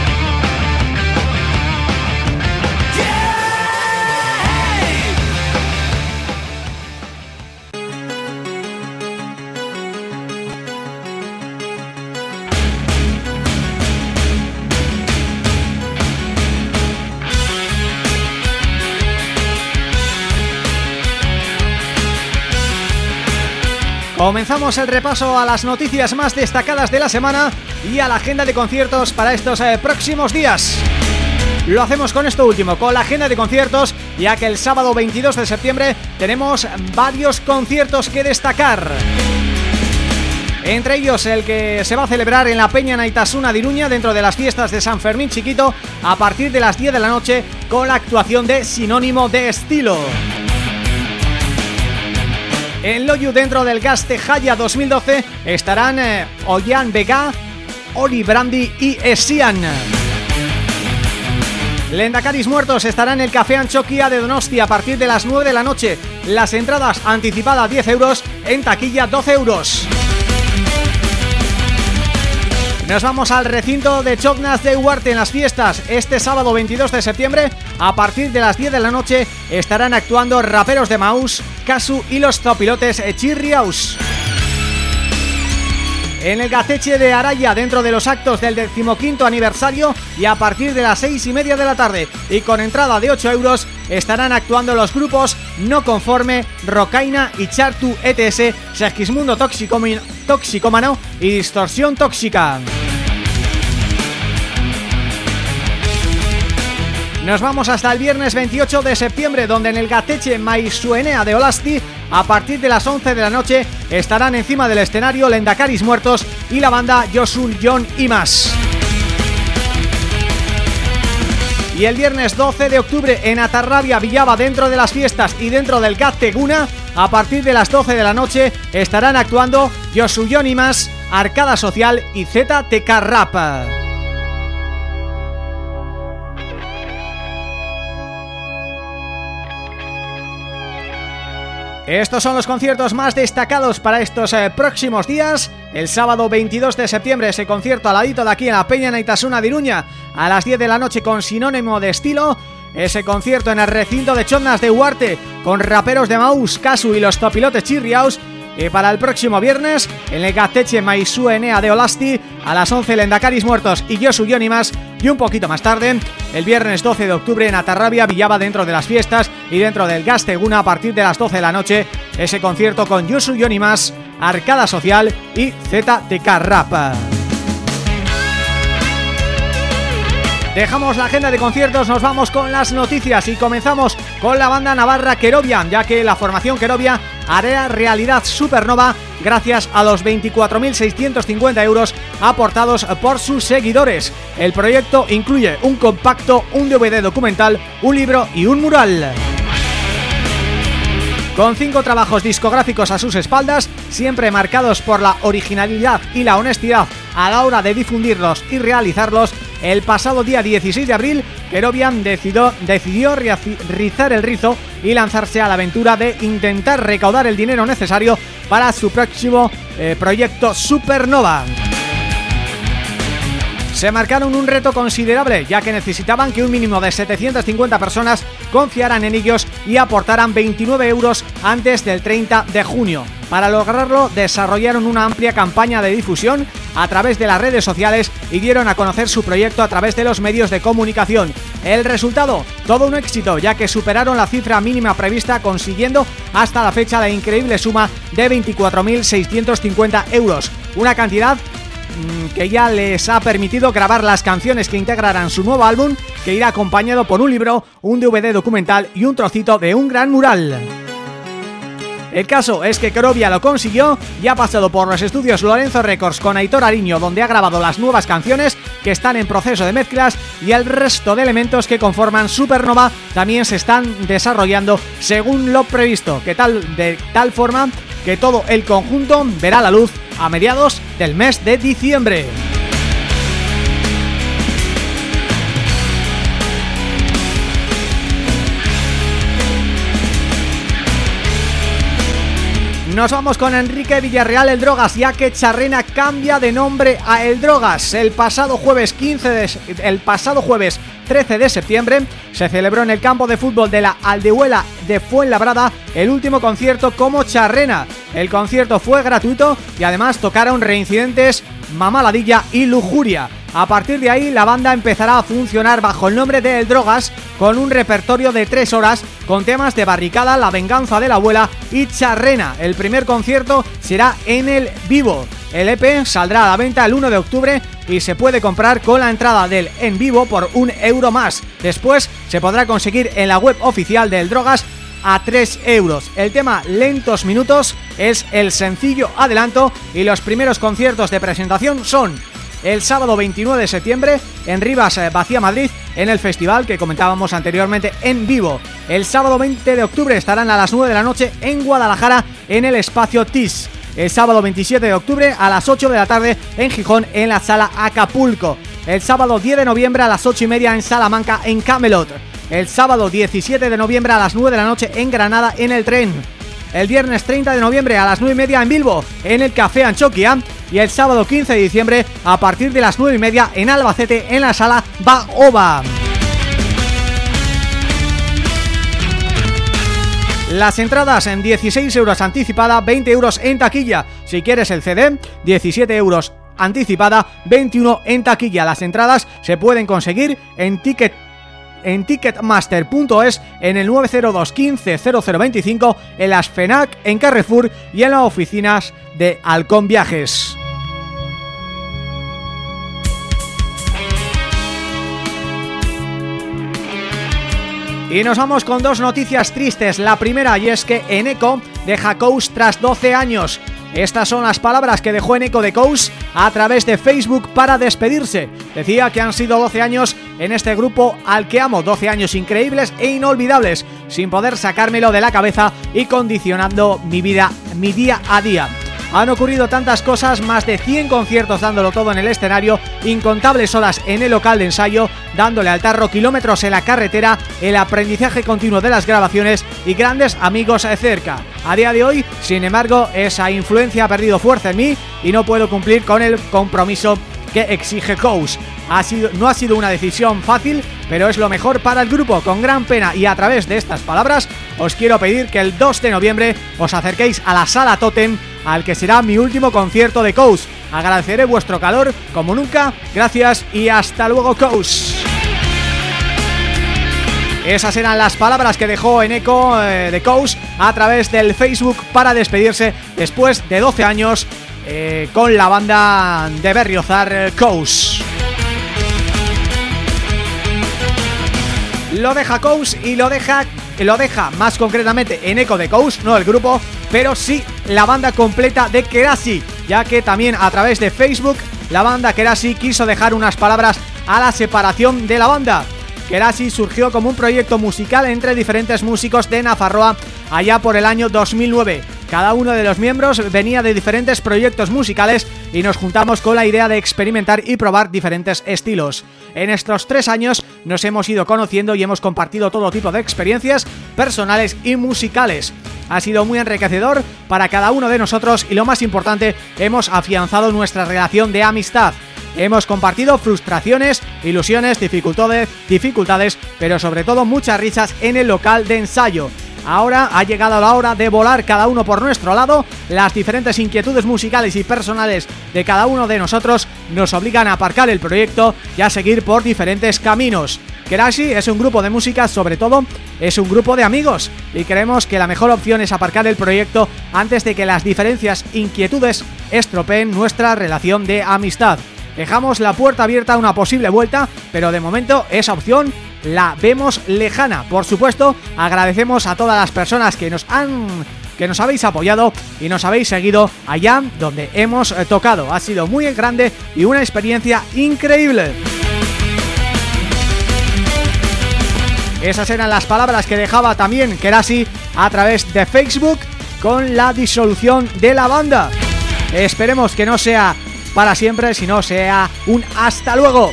Comenzamos el repaso a las noticias más destacadas de la semana y a la agenda de conciertos para estos eh, próximos días. Lo hacemos con esto último, con la agenda de conciertos, ya que el sábado 22 de septiembre tenemos varios conciertos que destacar. Entre ellos el que se va a celebrar en la Peña Naitasuna de Iruña dentro de las fiestas de San Fermín Chiquito a partir de las 10 de la noche con la actuación de Sinónimo de Estilo. En Loyu dentro del Gas Tejaya 2012 estarán eh, Ollán Vega, Oli Brandi y Esian. Lendacaris Muertos estará en el Café Anchoquia de Donostia a partir de las 9 de la noche. Las entradas anticipadas 10 euros, en taquilla 12 euros. Nos vamos al recinto de Chocnas de Huarte en las fiestas. Este sábado 22 de septiembre, a partir de las 10 de la noche, estarán actuando raperos de Maus, Casu y los zopilotes Chirriaus. En el Gateche de Araya, dentro de los actos del decimoquinto aniversario y a partir de las seis y media de la tarde y con entrada de 8 euros, estarán actuando los grupos No Conforme, Rocaina y Chartu ETS, Segismundo Toxicómano y Distorsión Tóxica. Nos vamos hasta el viernes 28 de septiembre donde en el Gateche Maisuenea de Olasti a partir de las 11 de la noche estarán encima del escenario Lendacaris Muertos y la banda Yosul John y más. Y el viernes 12 de octubre en Atarrabia, Villaba, dentro de las fiestas y dentro del Gateguna, a partir de las 12 de la noche estarán actuando Yosu John y más, Arcada Social y ZTK Rap. Estos son los conciertos más destacados para estos eh, próximos días. El sábado 22 de septiembre ese concierto al ladito de aquí en la Peña Naitasuna de Iruña a las 10 de la noche con sinónimo de estilo. Ese concierto en el recinto de Chondas de Huarte con raperos de Maus, Casu y los topilotes Chirriaus y para el próximo viernes, en el Gateche Maisú Enea de Olasti, a las 11 Lendacaris Muertos y Yosu Yonimas, y un poquito más tarde, el viernes 12 de octubre en Atarrabia, Villaba dentro de las fiestas y dentro del Gasteguna a partir de las 12 de la noche, ese concierto con Yosu Yonimas, Arcada Social y ZTK Rap. Dejamos la agenda de conciertos, nos vamos con las noticias y comenzamos con la banda navarra Kerovia, ya que la formación Kerovia hará realidad Supernova gracias a los 24.650 euros aportados por sus seguidores. El proyecto incluye un compacto, un DVD documental, un libro y un mural. Con cinco trabajos discográficos a sus espaldas, siempre marcados por la originalidad y la honestidad a la hora de difundirlos y realizarlos, el pasado día 16 de abril, Kerobian decidió, decidió rizar el rizo y lanzarse a la aventura de intentar recaudar el dinero necesario para su próximo eh, proyecto Supernova. Se marcaron un reto considerable ya que necesitaban que un mínimo de 750 personas confiaran en ellos y aportaran 29 euros antes del 30 de junio. Para lograrlo desarrollaron una amplia campaña de difusión a través de las redes sociales y dieron a conocer su proyecto a través de los medios de comunicación. El resultado, todo un éxito ya que superaron la cifra mínima prevista consiguiendo hasta la fecha la increíble suma de 24.650 euros, una cantidad que ya les ha permitido grabar las canciones que integrarán su nuevo álbum que irá acompañado por un libro, un DVD documental y un trocito de un gran mural. El caso es que Crovia lo consiguió y ha pasado por los estudios Lorenzo Records con Aitor Ariño donde ha grabado las nuevas canciones que están en proceso de mezclas y el resto de elementos que conforman Supernova también se están desarrollando según lo previsto, que tal de tal forma que todo el conjunto verá la luz a mediados del mes de diciembre. Nos vamos con Enrique Villarreal El Drogas, ya que Charrena cambia de nombre a El Drogas. El pasado jueves 15 de, el pasado jueves 13 de septiembre se celebró en el campo de fútbol de la Aldehuela de Fuenlabrada el último concierto como Charrena. El concierto fue gratuito y además tocaron reincidentes Mamaladilla y Lujuria. A partir de ahí la banda empezará a funcionar bajo el nombre de El Drogas con un repertorio de tres horas con temas de Barricada, La Venganza de la Abuela y Charrena. El primer concierto será en el Vivo. El EP saldrá a la venta el 1 de octubre y se puede comprar con la entrada del en vivo por un euro más. Después se podrá conseguir en la web oficial del Drogas a 3 euros. El tema Lentos Minutos es el sencillo adelanto y los primeros conciertos de presentación son el sábado 29 de septiembre en Rivas Vacía eh, Madrid en el festival que comentábamos anteriormente en vivo. El sábado 20 de octubre estarán a las 9 de la noche en Guadalajara en el espacio TIS. El sábado 27 de octubre a las 8 de la tarde en Gijón en la sala Acapulco. El sábado 10 de noviembre a las 8 y media en Salamanca en Camelot. El sábado 17 de noviembre a las 9 de la noche en Granada en el tren el viernes 30 de noviembre a las 9 y media en Bilbo, en el Café Anchoquia, y el sábado 15 de diciembre a partir de las 9 y media en Albacete, en la sala Baoba. Las entradas en 16 euros anticipada, 20 euros en taquilla. Si quieres el CD, 17 euros anticipada, 21 en taquilla. Las entradas se pueden conseguir en Ticket en ticketmaster.es en el 902 15 0025 en las FENAC, en Carrefour y en las oficinas de Halcón Viajes. Y nos vamos con dos noticias tristes. La primera y es que Eneco deja Kous tras 12 años. Estas son las palabras que dejó en eco de Kous a través de Facebook para despedirse. Decía que han sido 12 años en este grupo al que amo, 12 años increíbles e inolvidables, sin poder sacármelo de la cabeza y condicionando mi vida, mi día a día. Han ocurrido tantas cosas, más de 100 conciertos dándolo todo en el escenario, incontables horas en el local de ensayo, dándole al tarro kilómetros en la carretera, el aprendizaje continuo de las grabaciones y grandes amigos cerca. A día de hoy, sin embargo, esa influencia ha perdido fuerza en mí y no puedo cumplir con el compromiso que exige Coase. Ha sido, no ha sido una decisión fácil, pero es lo mejor para el grupo. Con gran pena y a través de estas palabras, os quiero pedir que el 2 de noviembre os acerquéis a la Sala Totem al que será mi último concierto de Coast. Agradeceré vuestro calor como nunca, gracias y hasta luego Coast. Esas eran las palabras que dejó en eco eh, de Coast a través del Facebook para despedirse después de 12 años eh, con la banda de Berriozar Coast. Lo deja Coast y lo deja lo deja más concretamente en eco de Coast, no el grupo, pero sí la banda completa de Kerasi, ya que también a través de Facebook la banda Kerasi quiso dejar unas palabras a la separación de la banda. Kerasi surgió como un proyecto musical entre diferentes músicos de Nafarroa allá por el año 2009. Cada uno de los miembros venía de diferentes proyectos musicales y nos juntamos con la idea de experimentar y probar diferentes estilos. En estos tres años nos hemos ido conociendo y hemos compartido todo tipo de experiencias personales y musicales. Ha sido muy enriquecedor para cada uno de nosotros y lo más importante, hemos afianzado nuestra relación de amistad. Hemos compartido frustraciones, ilusiones, dificultades, dificultades, pero sobre todo muchas risas en el local de ensayo. Ahora ha llegado la hora de volar cada uno por nuestro lado. Las diferentes inquietudes musicales y personales de cada uno de nosotros Nos obligan a aparcar el proyecto y a seguir por diferentes caminos. Kerashi es un grupo de música, sobre todo es un grupo de amigos. Y creemos que la mejor opción es aparcar el proyecto antes de que las diferencias inquietudes estropeen nuestra relación de amistad. Dejamos la puerta abierta a una posible vuelta, pero de momento esa opción la vemos lejana. Por supuesto, agradecemos a todas las personas que nos han que nos habéis apoyado y nos habéis seguido allá donde hemos eh, tocado. Ha sido muy grande y una experiencia increíble. Esas eran las palabras que dejaba también Kerasi a través de Facebook con la disolución de la banda. Esperemos que no sea para siempre, sino sea un hasta luego.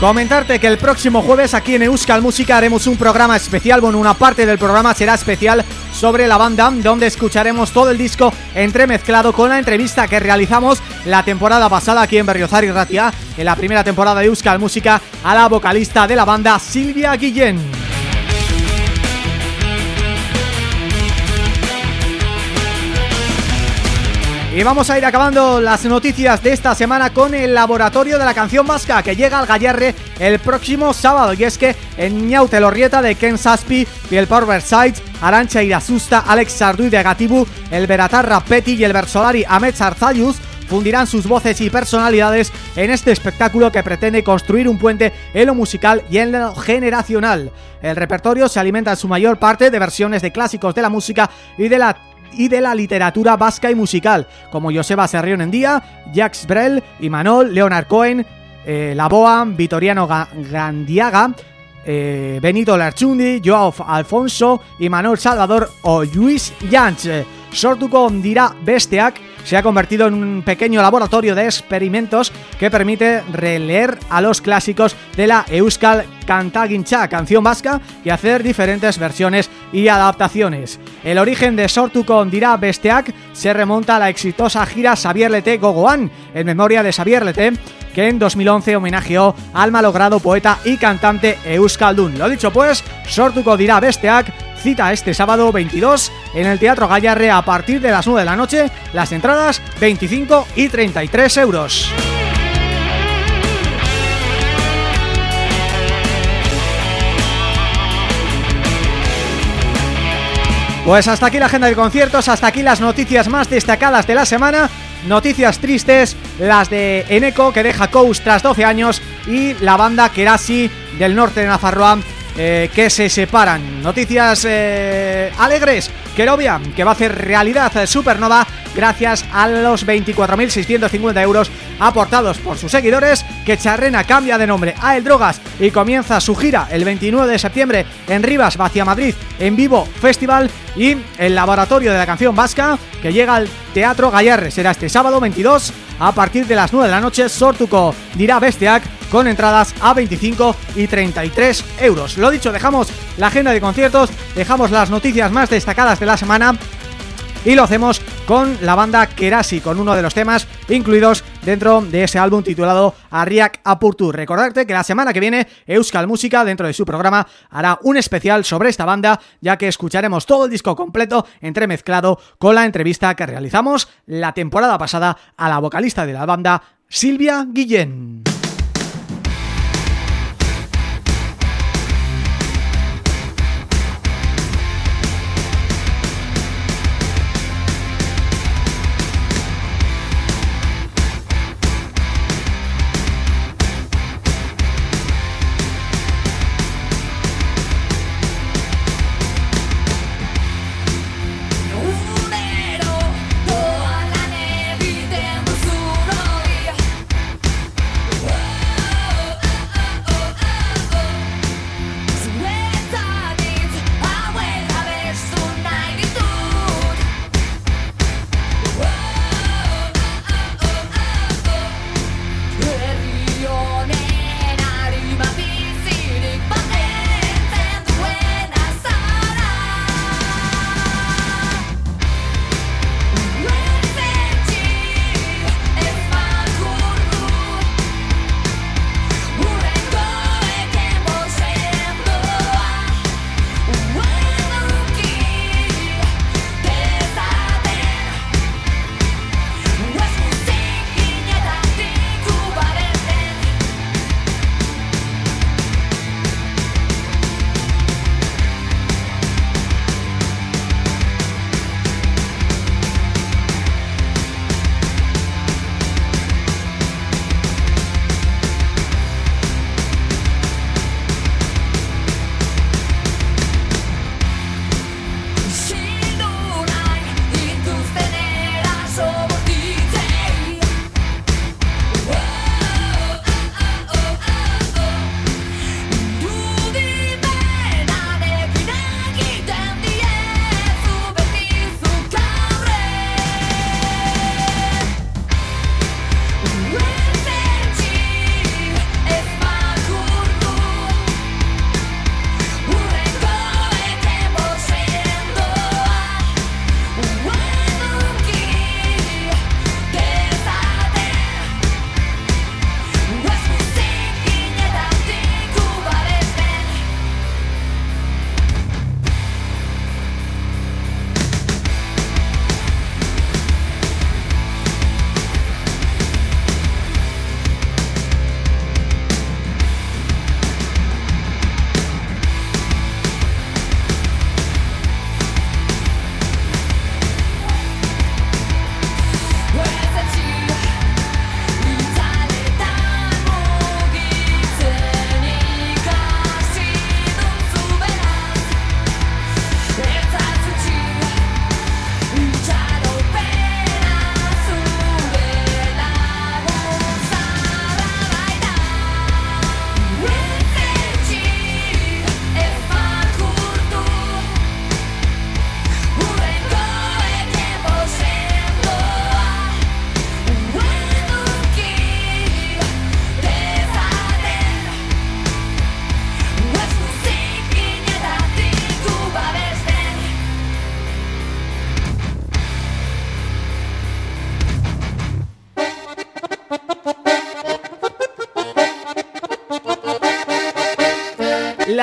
Comentarte que el próximo jueves aquí en Euskal Música haremos un programa especial, bueno, una parte del programa será especial sobre la banda, donde escucharemos todo el disco entremezclado con la entrevista que realizamos la temporada pasada aquí en Berriozar y Ratia, en la primera temporada de Euskal Música, a la vocalista de la banda Silvia Guillén. Y vamos a ir acabando las noticias de esta semana con el Laboratorio de la Canción Vasca que llega al Gallarre el próximo sábado y es que en Ñautelorrieta de Ken Saspi, Piel Power Sides, Arancha Irasusta, Alex Sarduy de Gatibu, el Beratarra Petty y el Versolari Ahmed Zarzayus fundirán sus voces y personalidades en este espectáculo que pretende construir un puente en lo musical y en lo generacional. El repertorio se alimenta en su mayor parte de versiones de clásicos de la música y de la y de la literatura vasca y musical, como Joseba Serrión en Día, Jacques Brel, Imanol, Leonard Cohen, eh, Laboa, Vitoriano Gandiaga, eh, Benito Larchundi, Joao Alfonso, Imanol Salvador o Luis Jans. Sortuko dirá Besteak se ha convertido en un pequeño laboratorio de experimentos que permite releer a los clásicos de la Euskal Cantagincha, canción vasca, y hacer diferentes versiones y adaptaciones. El origen de Sortuko dirá Besteak se remonta a la exitosa gira Xavier Lete Gogoan, en memoria de Xavier Lete, que en 2011 homenajeó al malogrado poeta y cantante Euskaldun. Lo dicho pues, Sortuko dirá Besteak cita este sábado 22 en el Teatro Gallarre a partir de las 9 de la noche, las entradas 25 y 33 euros. Pues hasta aquí la agenda de conciertos, hasta aquí las noticias más destacadas de la semana Noticias tristes, las de Eneco que deja Kous tras 12 años y la banda Kerasi del norte de Nafarroa eh, que se separan. Noticias eh, alegres, Kerovia, que va a hacer realidad Supernova gracias a los 24.650 euros aportados por sus seguidores, que Charrena cambia de nombre a El Drogas y comienza su gira el 29 de septiembre en Rivas, Vacia Madrid, en vivo Festival y el Laboratorio de la Canción Vasca, que llega al Teatro Gallarre. Será este sábado 22 a partir de las 9 de la noche, Sortuco dirá Bestiac con entradas a 25 y 33 euros. Lo dicho, dejamos la agenda de conciertos, dejamos las noticias más destacadas de la semana y lo hacemos con la banda Kerasi, con uno de los temas incluidos dentro de ese álbum titulado Arriak Apurtu. Recordarte que la semana que viene Euskal Música, dentro de su programa, hará un especial sobre esta banda, ya que escucharemos todo el disco completo entremezclado con la entrevista que realizamos la temporada pasada a la vocalista de la banda, Silvia Guillén.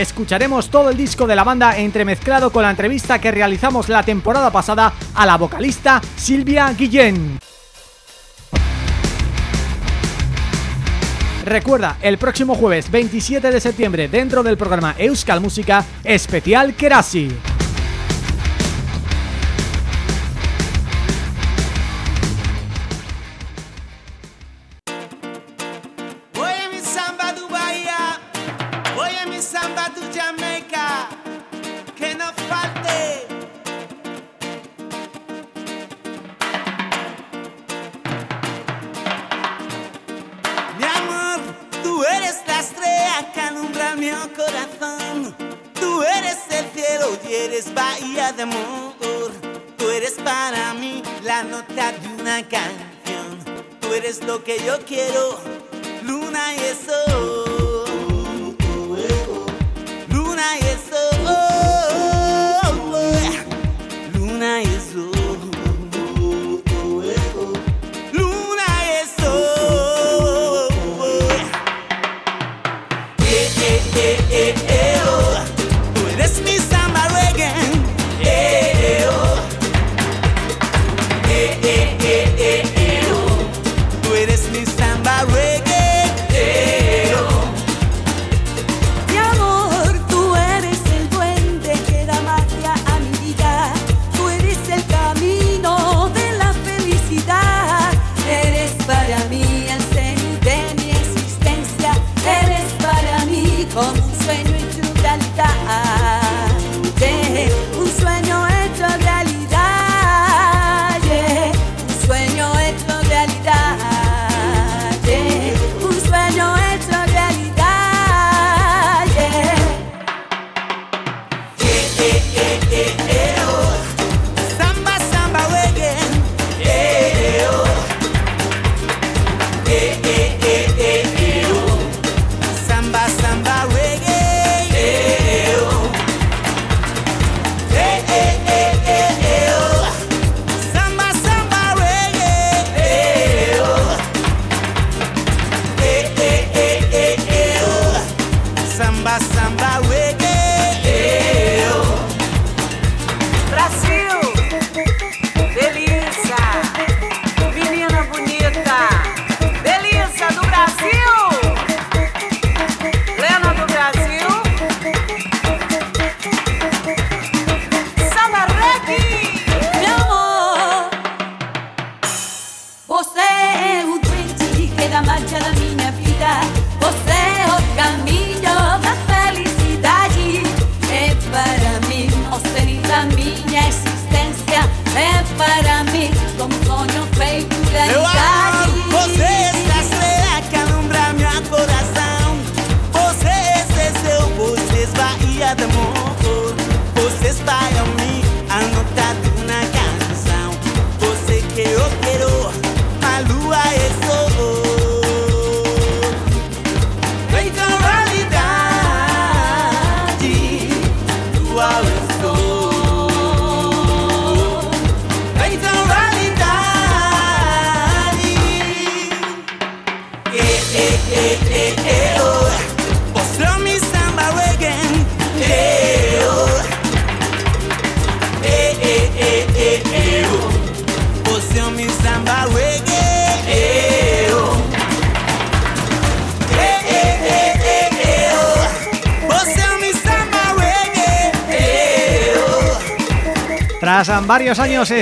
Escucharemos todo el disco de la banda entremezclado con la entrevista que realizamos la temporada pasada a la vocalista Silvia Guillén. Recuerda, el próximo jueves 27 de septiembre dentro del programa Euskal Música Especial Kerasi.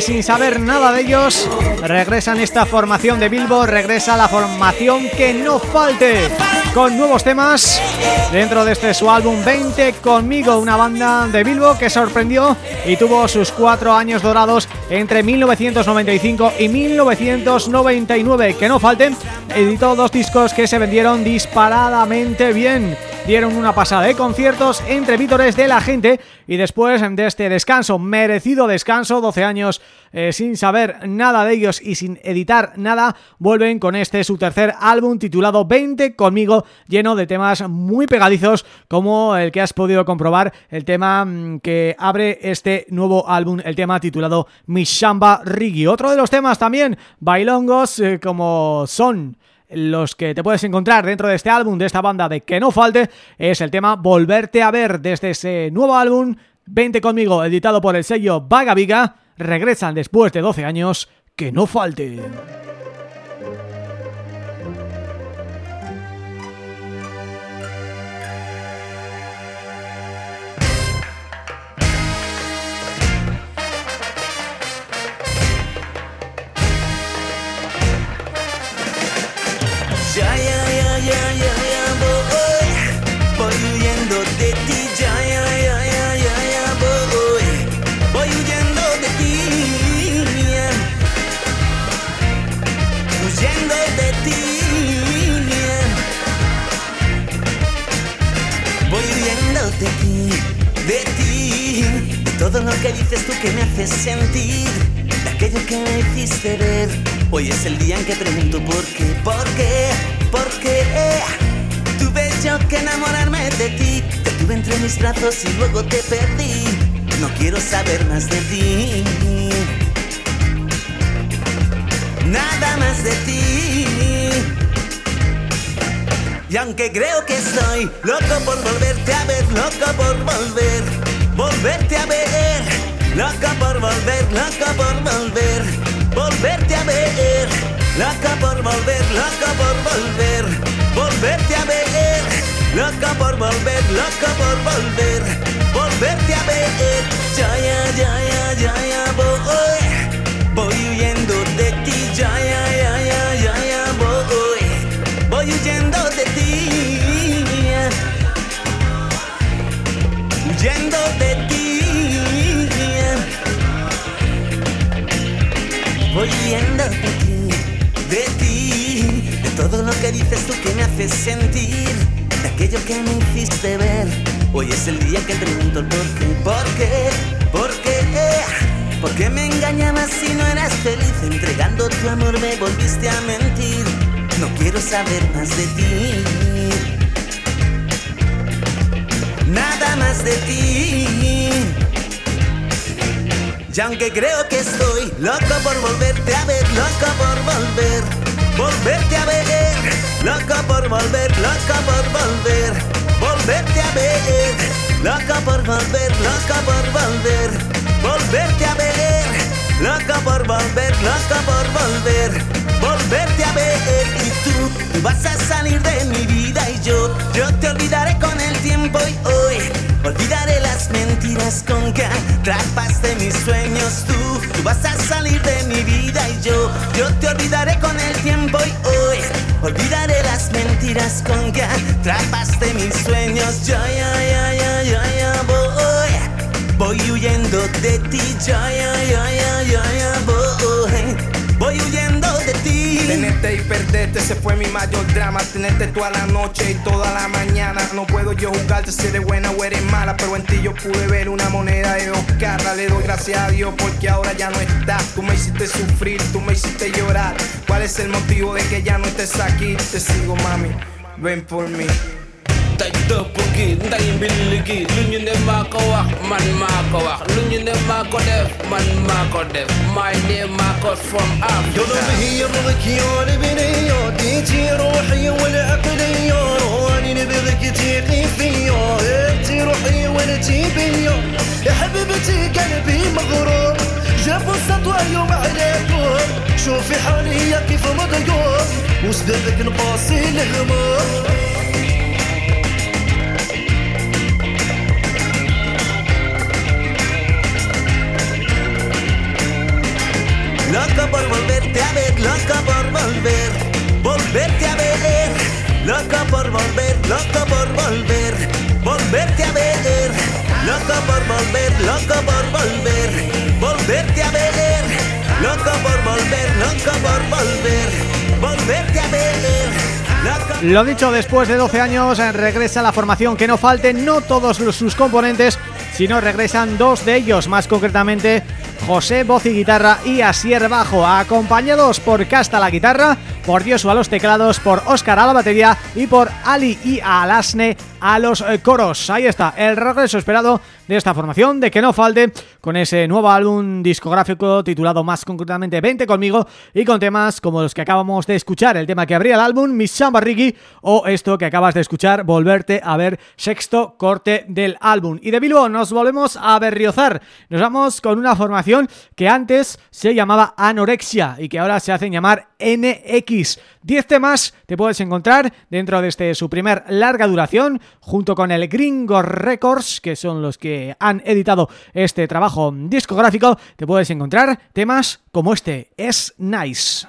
Sin saber nada de ellos Regresan esta formación de Bilbo Regresa la formación que no falte. Con nuevos temas Dentro de este su álbum 20 Conmigo, una banda de Bilbo que sorprendió Y tuvo sus cuatro años dorados Entre 1995 y 1999 Que no falten Editó dos discos que se vendieron disparadamente bien. Dieron una pasada de conciertos entre vítores de la gente y después de este descanso, merecido descanso, 12 años eh, sin saber nada de ellos y sin editar nada, vuelven con este su tercer álbum titulado 20 conmigo, lleno de temas muy pegadizos como el que has podido comprobar, el tema mm, que abre este nuevo álbum, el tema titulado Mishamba Rigi. Otro de los temas también, bailongos eh, como son los que te puedes encontrar dentro de este álbum, de esta banda de Que No Falte, es el tema Volverte a Ver desde ese nuevo álbum, 20 conmigo, editado por el sello Vaga Viga, regresan después de 12 años, Que No Falte. Todo lo que dices tú que me haces sentir De aquello que me hiciste ver. Hoy es el día en que pregunto por qué, por qué, por qué. Tuve yo que enamorarme de ti Te tuve entre mis brazos y luego te perdí. No quiero saber más de ti. Nada más de ti. Y aunque creo que estoy loco por volverte a ver, loco por volver, volverte a ver, loco por volver, loco por volver, volverte a ver, loco por volver, loco por volver, volverte a ver, loco por volver, loco por volver, volverte a ver, ya, ya, ya, ya, ya, huyendo de ti, voy huyendo de ti, de ti, de todo lo que dices tú que me haces sentir, de aquello que me hiciste ver. Hoy es el día que pregunto el por qué, por qué, por qué, por qué me engañabas si no eras feliz, entregando tu amor me volviste a mentir. No quiero saber más de ti. Nada más de ti. Y aunque creo que estoy loco por volverte a ver, loco por volver, volverte a ver, loco por volver, loco por volver, volverte a ver, loco por volver, loco por volver, volverte a ver, loco por volver, loco por volver, volverte a ver. Tú, vas a salir de mi vida y yo, yo te olvidaré con el tiempo y hoy. Olvidaré las mentiras con que atrapaste mis sueños. Tú Tú vas a salir de mi vida y yo Yo te olvidaré con el tiempo y hoy Olvidaré las mentiras con que atrapaste mis sueños. Ya, ya, ya, ya, ya, ya voy Voy huyendo de ti. Ya, ya, ya, ya, ya, ya voy Y perderte, ese fue mi mayor drama. Tenerte toda la noche y toda la mañana. No puedo yo juzgarte si eres buena o eres mala. Pero en ti yo pude ver una moneda de dos caras. Le doy gracias a Dios porque ahora ya no estás. Tú me hiciste sufrir, tú me hiciste llorar. ¿Cuál es el motivo de que ya no estés aquí? Te sigo, mami. Ven por mí. Taj dëpp gi nday mbill gi. Lu ñu ne maa ko wax man maa ko wax. Lu ñu ne maa ko def man maa ko def. My name from يبغيك يا البنية ديتي روحي والعقلية راني نبغيك تيقي فيا انتي روحي وانتي بيا يا حبيبتي قلبي مغرور جاب السطوة يوم عليكم شوفي حاليا كيف مضيور وسببك نقاسي الهموم Loco por volverte a ver, loco por volver, volverte a ver, loco por volver, loco por volver, volverte a ver, loco por volver, loco por volver, volverte a ver, loco por volver, loco por volver, volverte a ver, Lo dicho, después de 12 años eh, regresa la formación. Que no falten no todos los, sus componentes, sino regresan dos de ellos, más concretamente José voz y guitarra y Asier bajo, acompañados por Casta la guitarra, por Diosu a los teclados, por Óscar a la batería y por Ali y Alasne a los eh, coros. Ahí está, el regreso esperado de esta formación, de que no falte, con ese nuevo álbum discográfico titulado más concretamente 20 conmigo y con temas como los que acabamos de escuchar, el tema que abría el álbum, Miss Samba o esto que acabas de escuchar, Volverte a ver, sexto corte del álbum. Y de Bilbao nos volvemos a Berriozar, nos vamos con una formación que antes se llamaba Anorexia y que ahora se hacen llamar NX. 10 temas te puedes encontrar dentro de este su primer larga duración junto con el Gringo Records que son los que han editado este trabajo discográfico te puedes encontrar temas como este, Es Nice.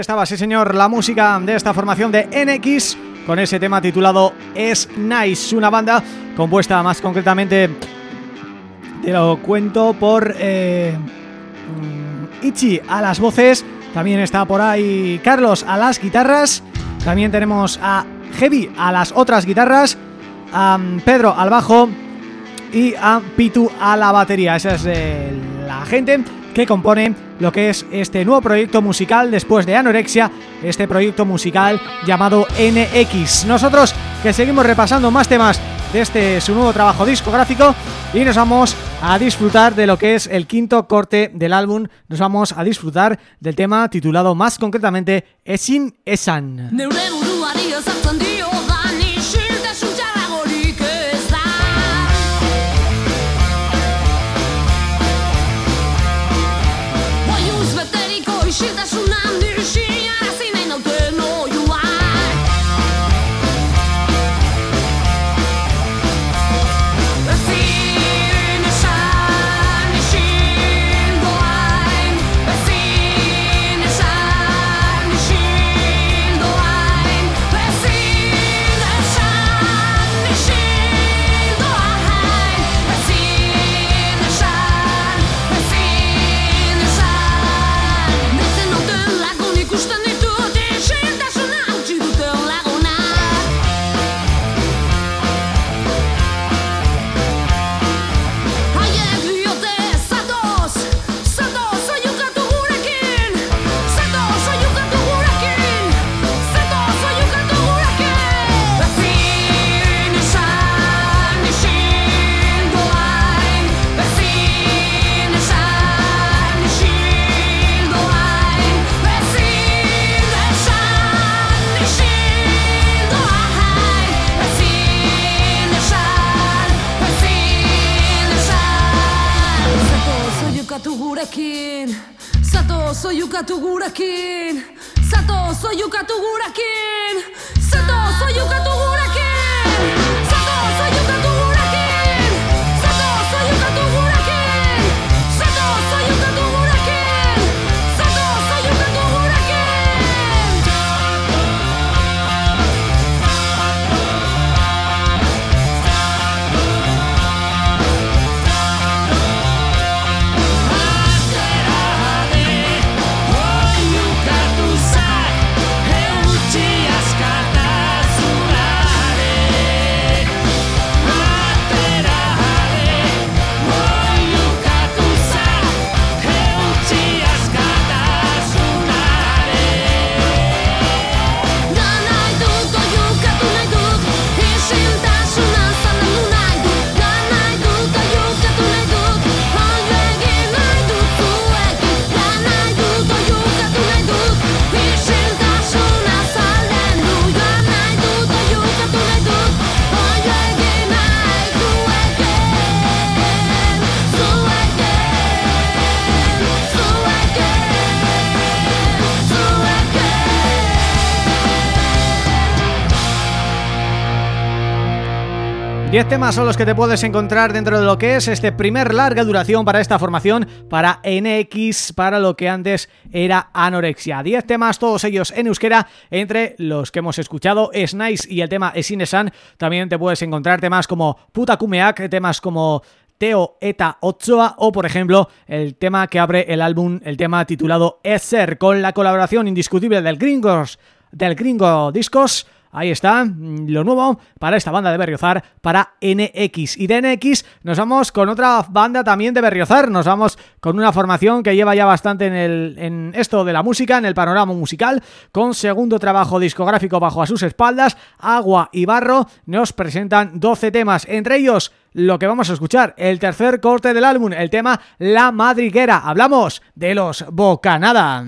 Estaba, sí señor, la música de esta formación de NX con ese tema titulado Es Nice, una banda compuesta más concretamente, te lo cuento, por eh, Ichi a las voces, también está por ahí Carlos a las guitarras, también tenemos a Heavy a las otras guitarras, a mm, Pedro al bajo y a Pitu a la batería. Esa es eh, la gente que compone lo que es este nuevo proyecto musical después de Anorexia, este proyecto musical llamado NX. Nosotros que seguimos repasando más temas de este su nuevo trabajo discográfico y nos vamos a disfrutar de lo que es el quinto corte del álbum, nos vamos a disfrutar del tema titulado más concretamente Esin Esan. zatu gurekin, zato zoiukatu gurekin, zato zoiukatu Diez temas son los que te puedes encontrar dentro de lo que es este primer larga duración para esta formación, para NX, para lo que antes era Anorexia. Diez temas, todos ellos en euskera, entre los que hemos escuchado es Nice y el tema Esinesan. También te puedes encontrar temas como Puta Kumeak, temas como Teo Eta Ochoa o por ejemplo el tema que abre el álbum, el tema titulado Eser con la colaboración indiscutible del Gringos, del Gringo Discos Ahí está, mm, lo nuevo para esta banda de Berriozar, para NX. Y de NX nos vamos con otra banda también de Berriozar, nos vamos con una formación que lleva ya bastante en, el, en esto de la música, en el panorama musical, con segundo trabajo discográfico bajo a sus espaldas, Agua y Barro, nos presentan 12 temas, entre ellos lo que vamos a escuchar, el tercer corte del álbum, el tema La Madriguera. Hablamos de los Bocanada.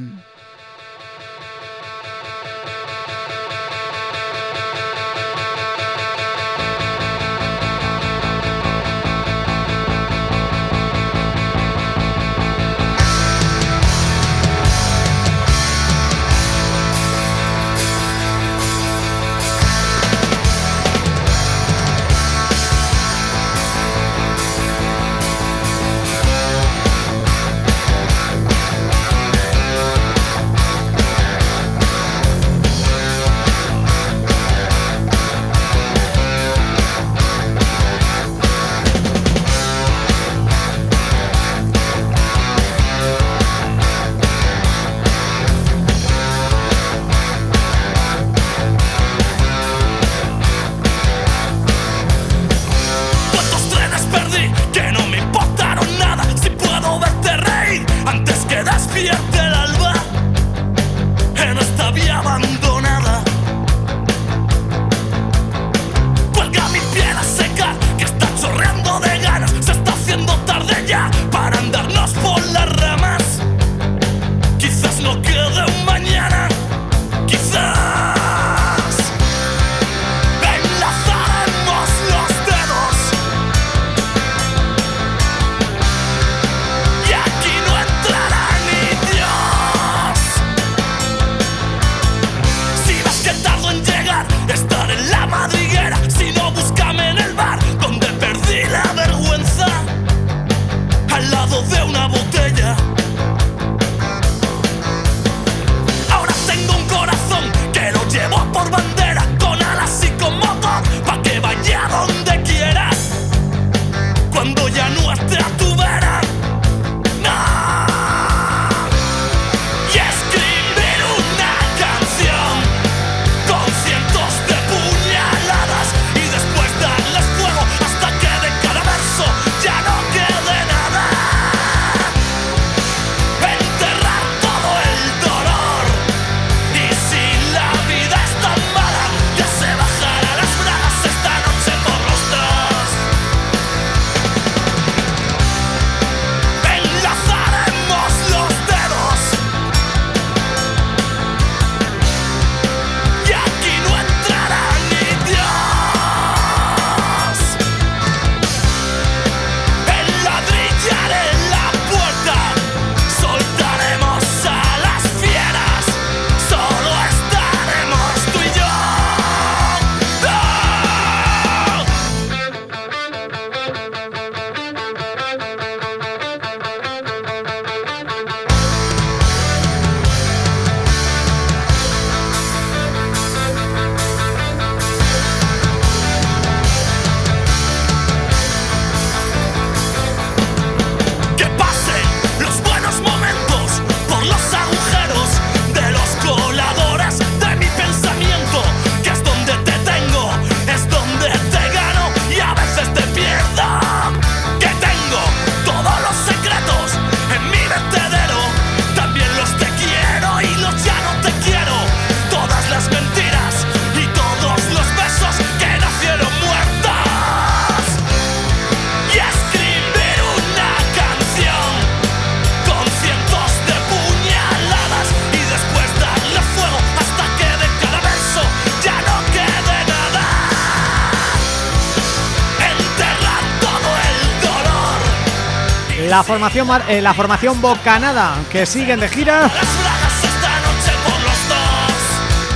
La formación eh, la formación Bocanada que siguen de gira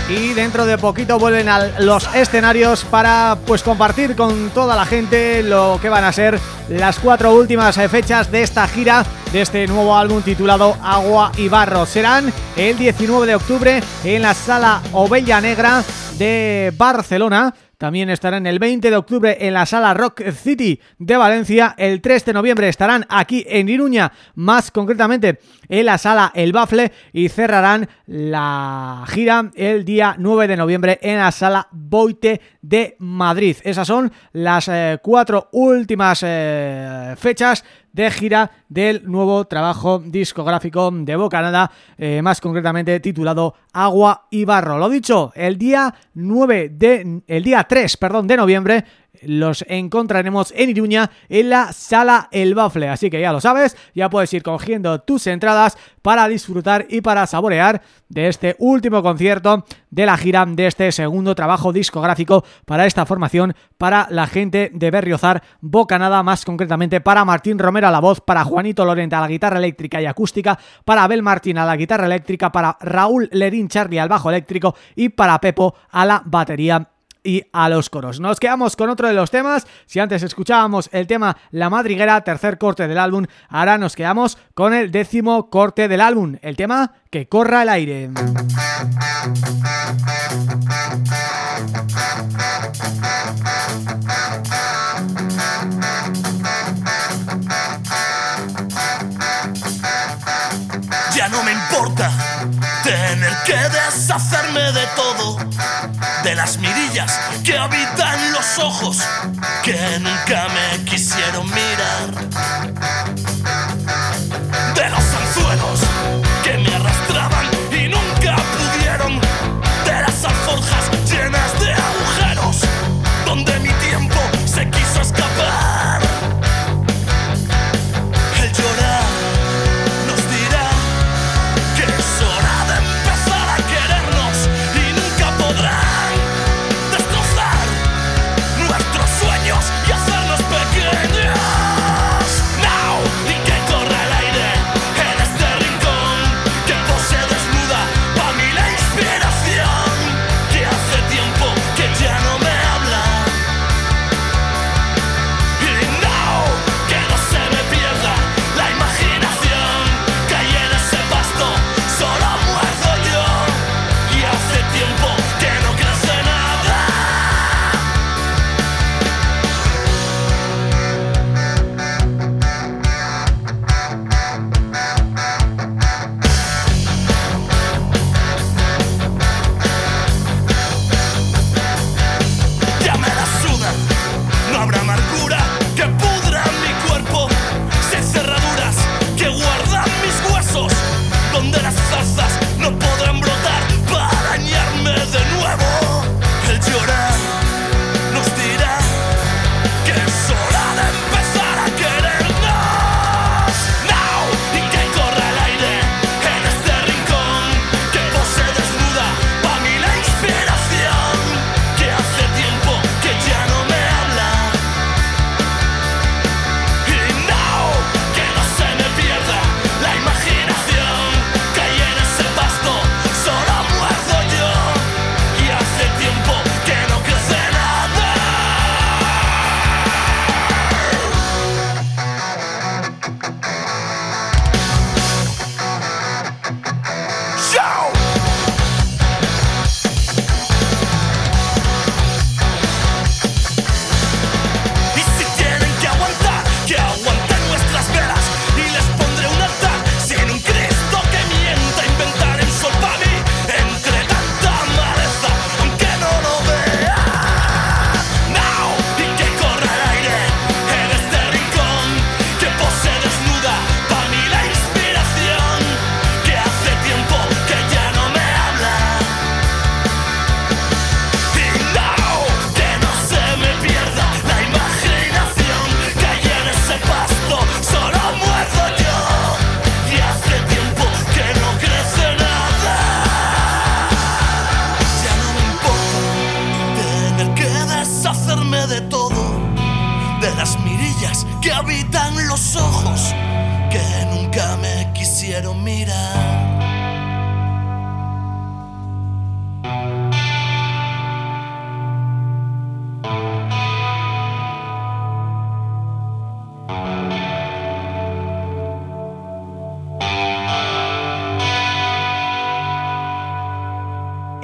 y dentro de poquito vuelven a los escenarios para pues compartir con toda la gente lo que van a ser las cuatro últimas eh, fechas de esta gira de este nuevo álbum titulado Agua y Barro. Serán el 19 de octubre en la Sala Ovella Negra de Barcelona también estarán el 20 de octubre en la Sala Rock City de Valencia. El 3 de noviembre estarán aquí en Iruña, más concretamente en la Sala El Bafle. Y cerrarán la gira el día 9 de noviembre en la Sala Boite de Madrid. Esas son las eh, cuatro últimas eh, fechas de gira del nuevo trabajo discográfico de Bocanada, eh, más concretamente titulado Agua y Barro. Lo dicho, el día 9 de el día 3, perdón, de noviembre los encontraremos en Iruña en la Sala El Bafle, así que ya lo sabes, ya puedes ir cogiendo tus entradas para disfrutar y para saborear de este último concierto de la gira de este segundo trabajo discográfico para esta formación, para la gente de Berriozar, Bocanada, más concretamente para Martín Romero a la voz, para Juanito Lorente a la guitarra eléctrica y acústica, para Abel Martín a la guitarra eléctrica, para Raúl Lerín Charlie al bajo eléctrico y para Pepo a la batería y a los coros. Nos quedamos con otro de los temas. Si antes escuchábamos el tema La Madriguera, tercer corte del álbum, ahora nos quedamos con el décimo corte del álbum, el tema Que corra el aire. Ya no me importa tener que deshacerme de todo, de las mirillas que habitan los ojos que nunca me quisieron mirar,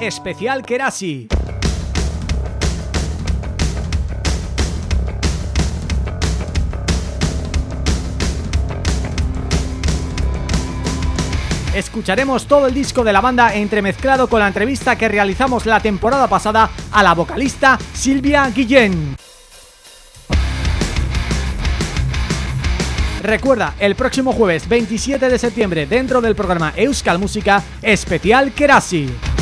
Especial Kerasi. Escucharemos todo el disco de la banda entremezclado con la entrevista que realizamos la temporada pasada a la vocalista Silvia Guillén. Recuerda, el próximo jueves 27 de septiembre dentro del programa Euskal Música Especial Kerasi.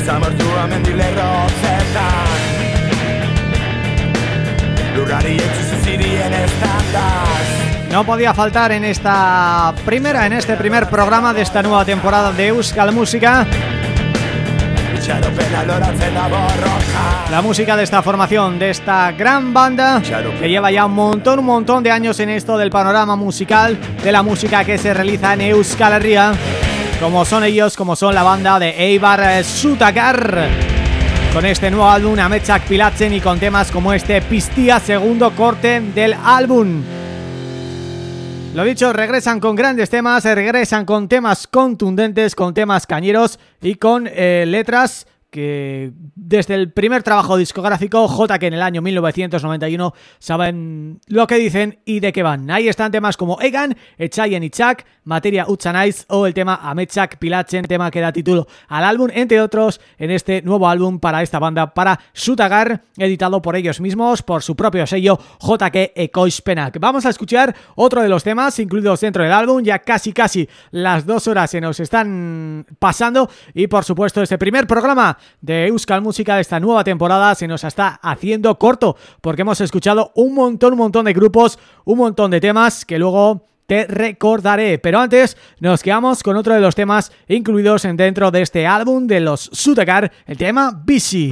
Basamortua mendilerro zetan Lurrari etxizu zirien estandaz No podía faltar en esta primera, en este primer programa de esta nueva temporada de Euskal Música. La música de esta formación, de esta gran banda que lleva ya un montón, un montón de años en esto del panorama musical, de la música que se realiza en Euskal Herria, como son ellos, como son la banda de Eibar Sutakar. con este nuevo álbum Amechak Pilatzen y con temas como este Pistia, segundo corte del álbum. Lo dicho, regresan con grandes temas, regresan con temas contundentes, con temas cañeros y con eh, letras que desde el primer trabajo discográfico J que en el año 1991 saben lo que dicen y de qué van. Ahí están temas como Egan, Echayen y Chak, Materia Uchanais o el tema Amechak Pilachen, tema que da título al álbum, entre otros en este nuevo álbum para esta banda, para Sutagar, editado por ellos mismos, por su propio sello JK Ekoispenak. Vamos a escuchar otro de los temas incluidos dentro del álbum, ya casi casi las dos horas se nos están pasando y por supuesto este primer programa de Euskal Música de esta nueva temporada se nos está haciendo corto porque hemos escuchado un montón, un montón de grupos, un montón de temas que luego te recordaré. Pero antes nos quedamos con otro de los temas incluidos dentro de este álbum de los Sutagar, el tema Busy.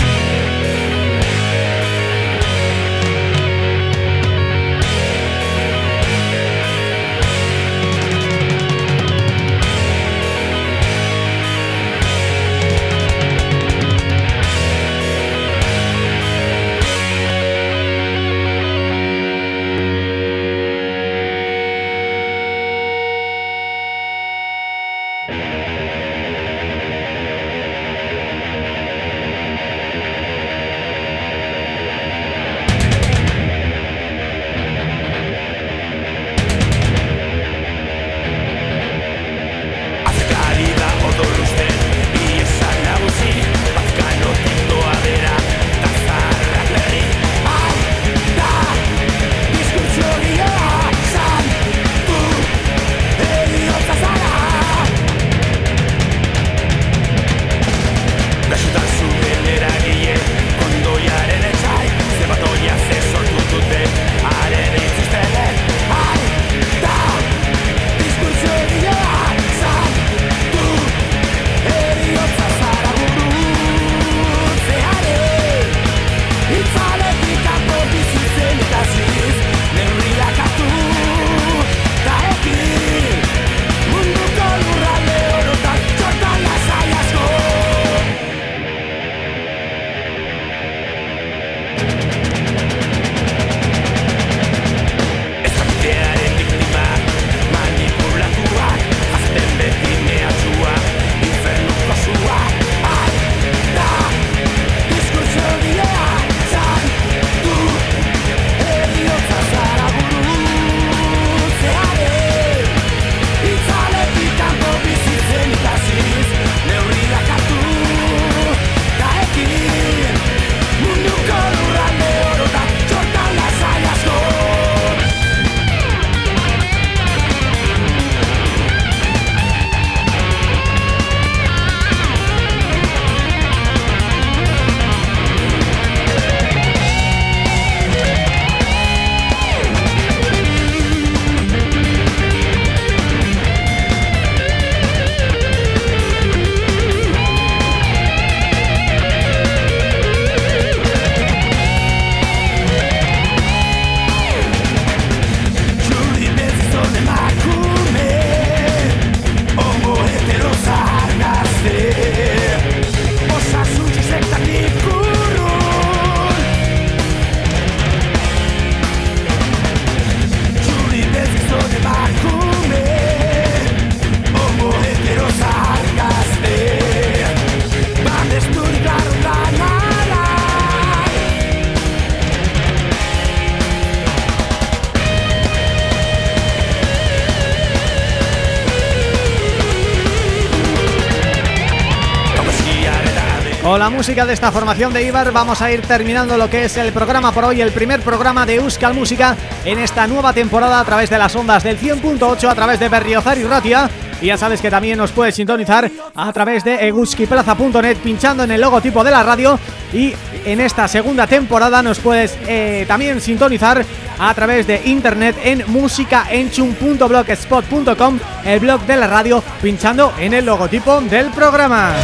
La música de esta formación de Ibar. Vamos a ir terminando lo que es el programa por hoy, el primer programa de Euskal Música en esta nueva temporada a través de las ondas del 100.8, a través de Berriozar y Ratia. Y ya sabes que también nos puedes sintonizar a través de eguskiplaza.net pinchando en el logotipo de la radio. Y en esta segunda temporada nos puedes eh, también sintonizar a través de internet en musicaenchun.blogspot.com el blog de la radio pinchando en el logotipo del programa.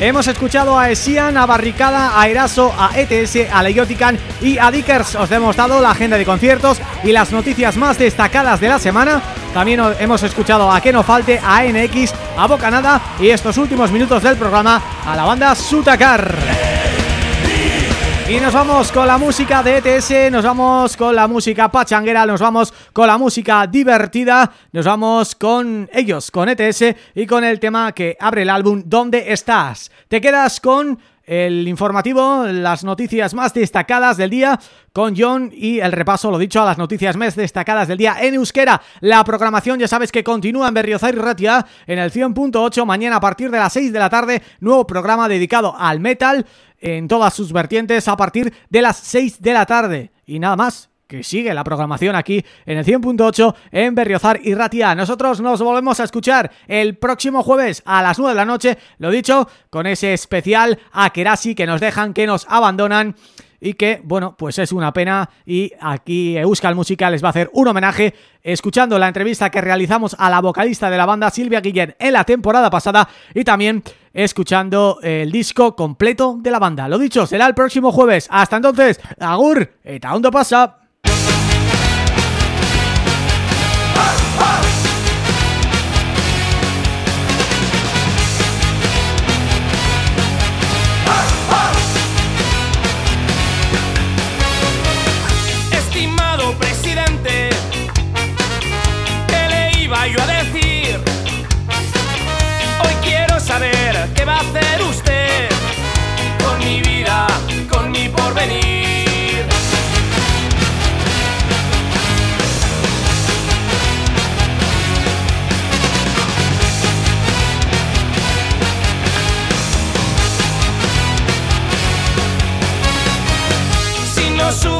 Hemos escuchado a Esian, a Barricada, a Eraso, a ETS, a Leiotican y a Dickers. Os hemos dado la agenda de conciertos y las noticias más destacadas de la semana. También hemos escuchado a Que No Falte, a NX, a Bocanada y estos últimos minutos del programa a la banda Sutacar. Y nos vamos con la música de ETS, nos vamos con la música pachanguera, nos vamos con la música divertida, nos vamos con ellos, con ETS y con el tema que abre el álbum ¿Dónde estás? Te quedas con el informativo, las noticias más destacadas del día con John y el repaso, lo dicho, a las noticias más destacadas del día en euskera. La programación ya sabes que continúa en Berriozar Ratia en el 100.8 mañana a partir de las 6 de la tarde, nuevo programa dedicado al metal en todas sus vertientes a partir de las 6 de la tarde. Y nada más, que sigue la programación aquí en el 100.8 en Berriozar y Ratia. Nosotros nos volvemos a escuchar el próximo jueves a las 9 de la noche, lo dicho, con ese especial a Kerasi que nos dejan, que nos abandonan y que, bueno, pues es una pena y aquí Euskal Música les va a hacer un homenaje escuchando la entrevista que realizamos a la vocalista de la banda Silvia Guillén en la temporada pasada y también escuchando el disco completo de la banda. Lo dicho, será el próximo jueves. Hasta entonces, agur, eta ondo pasa.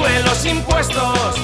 Suben los impuestos,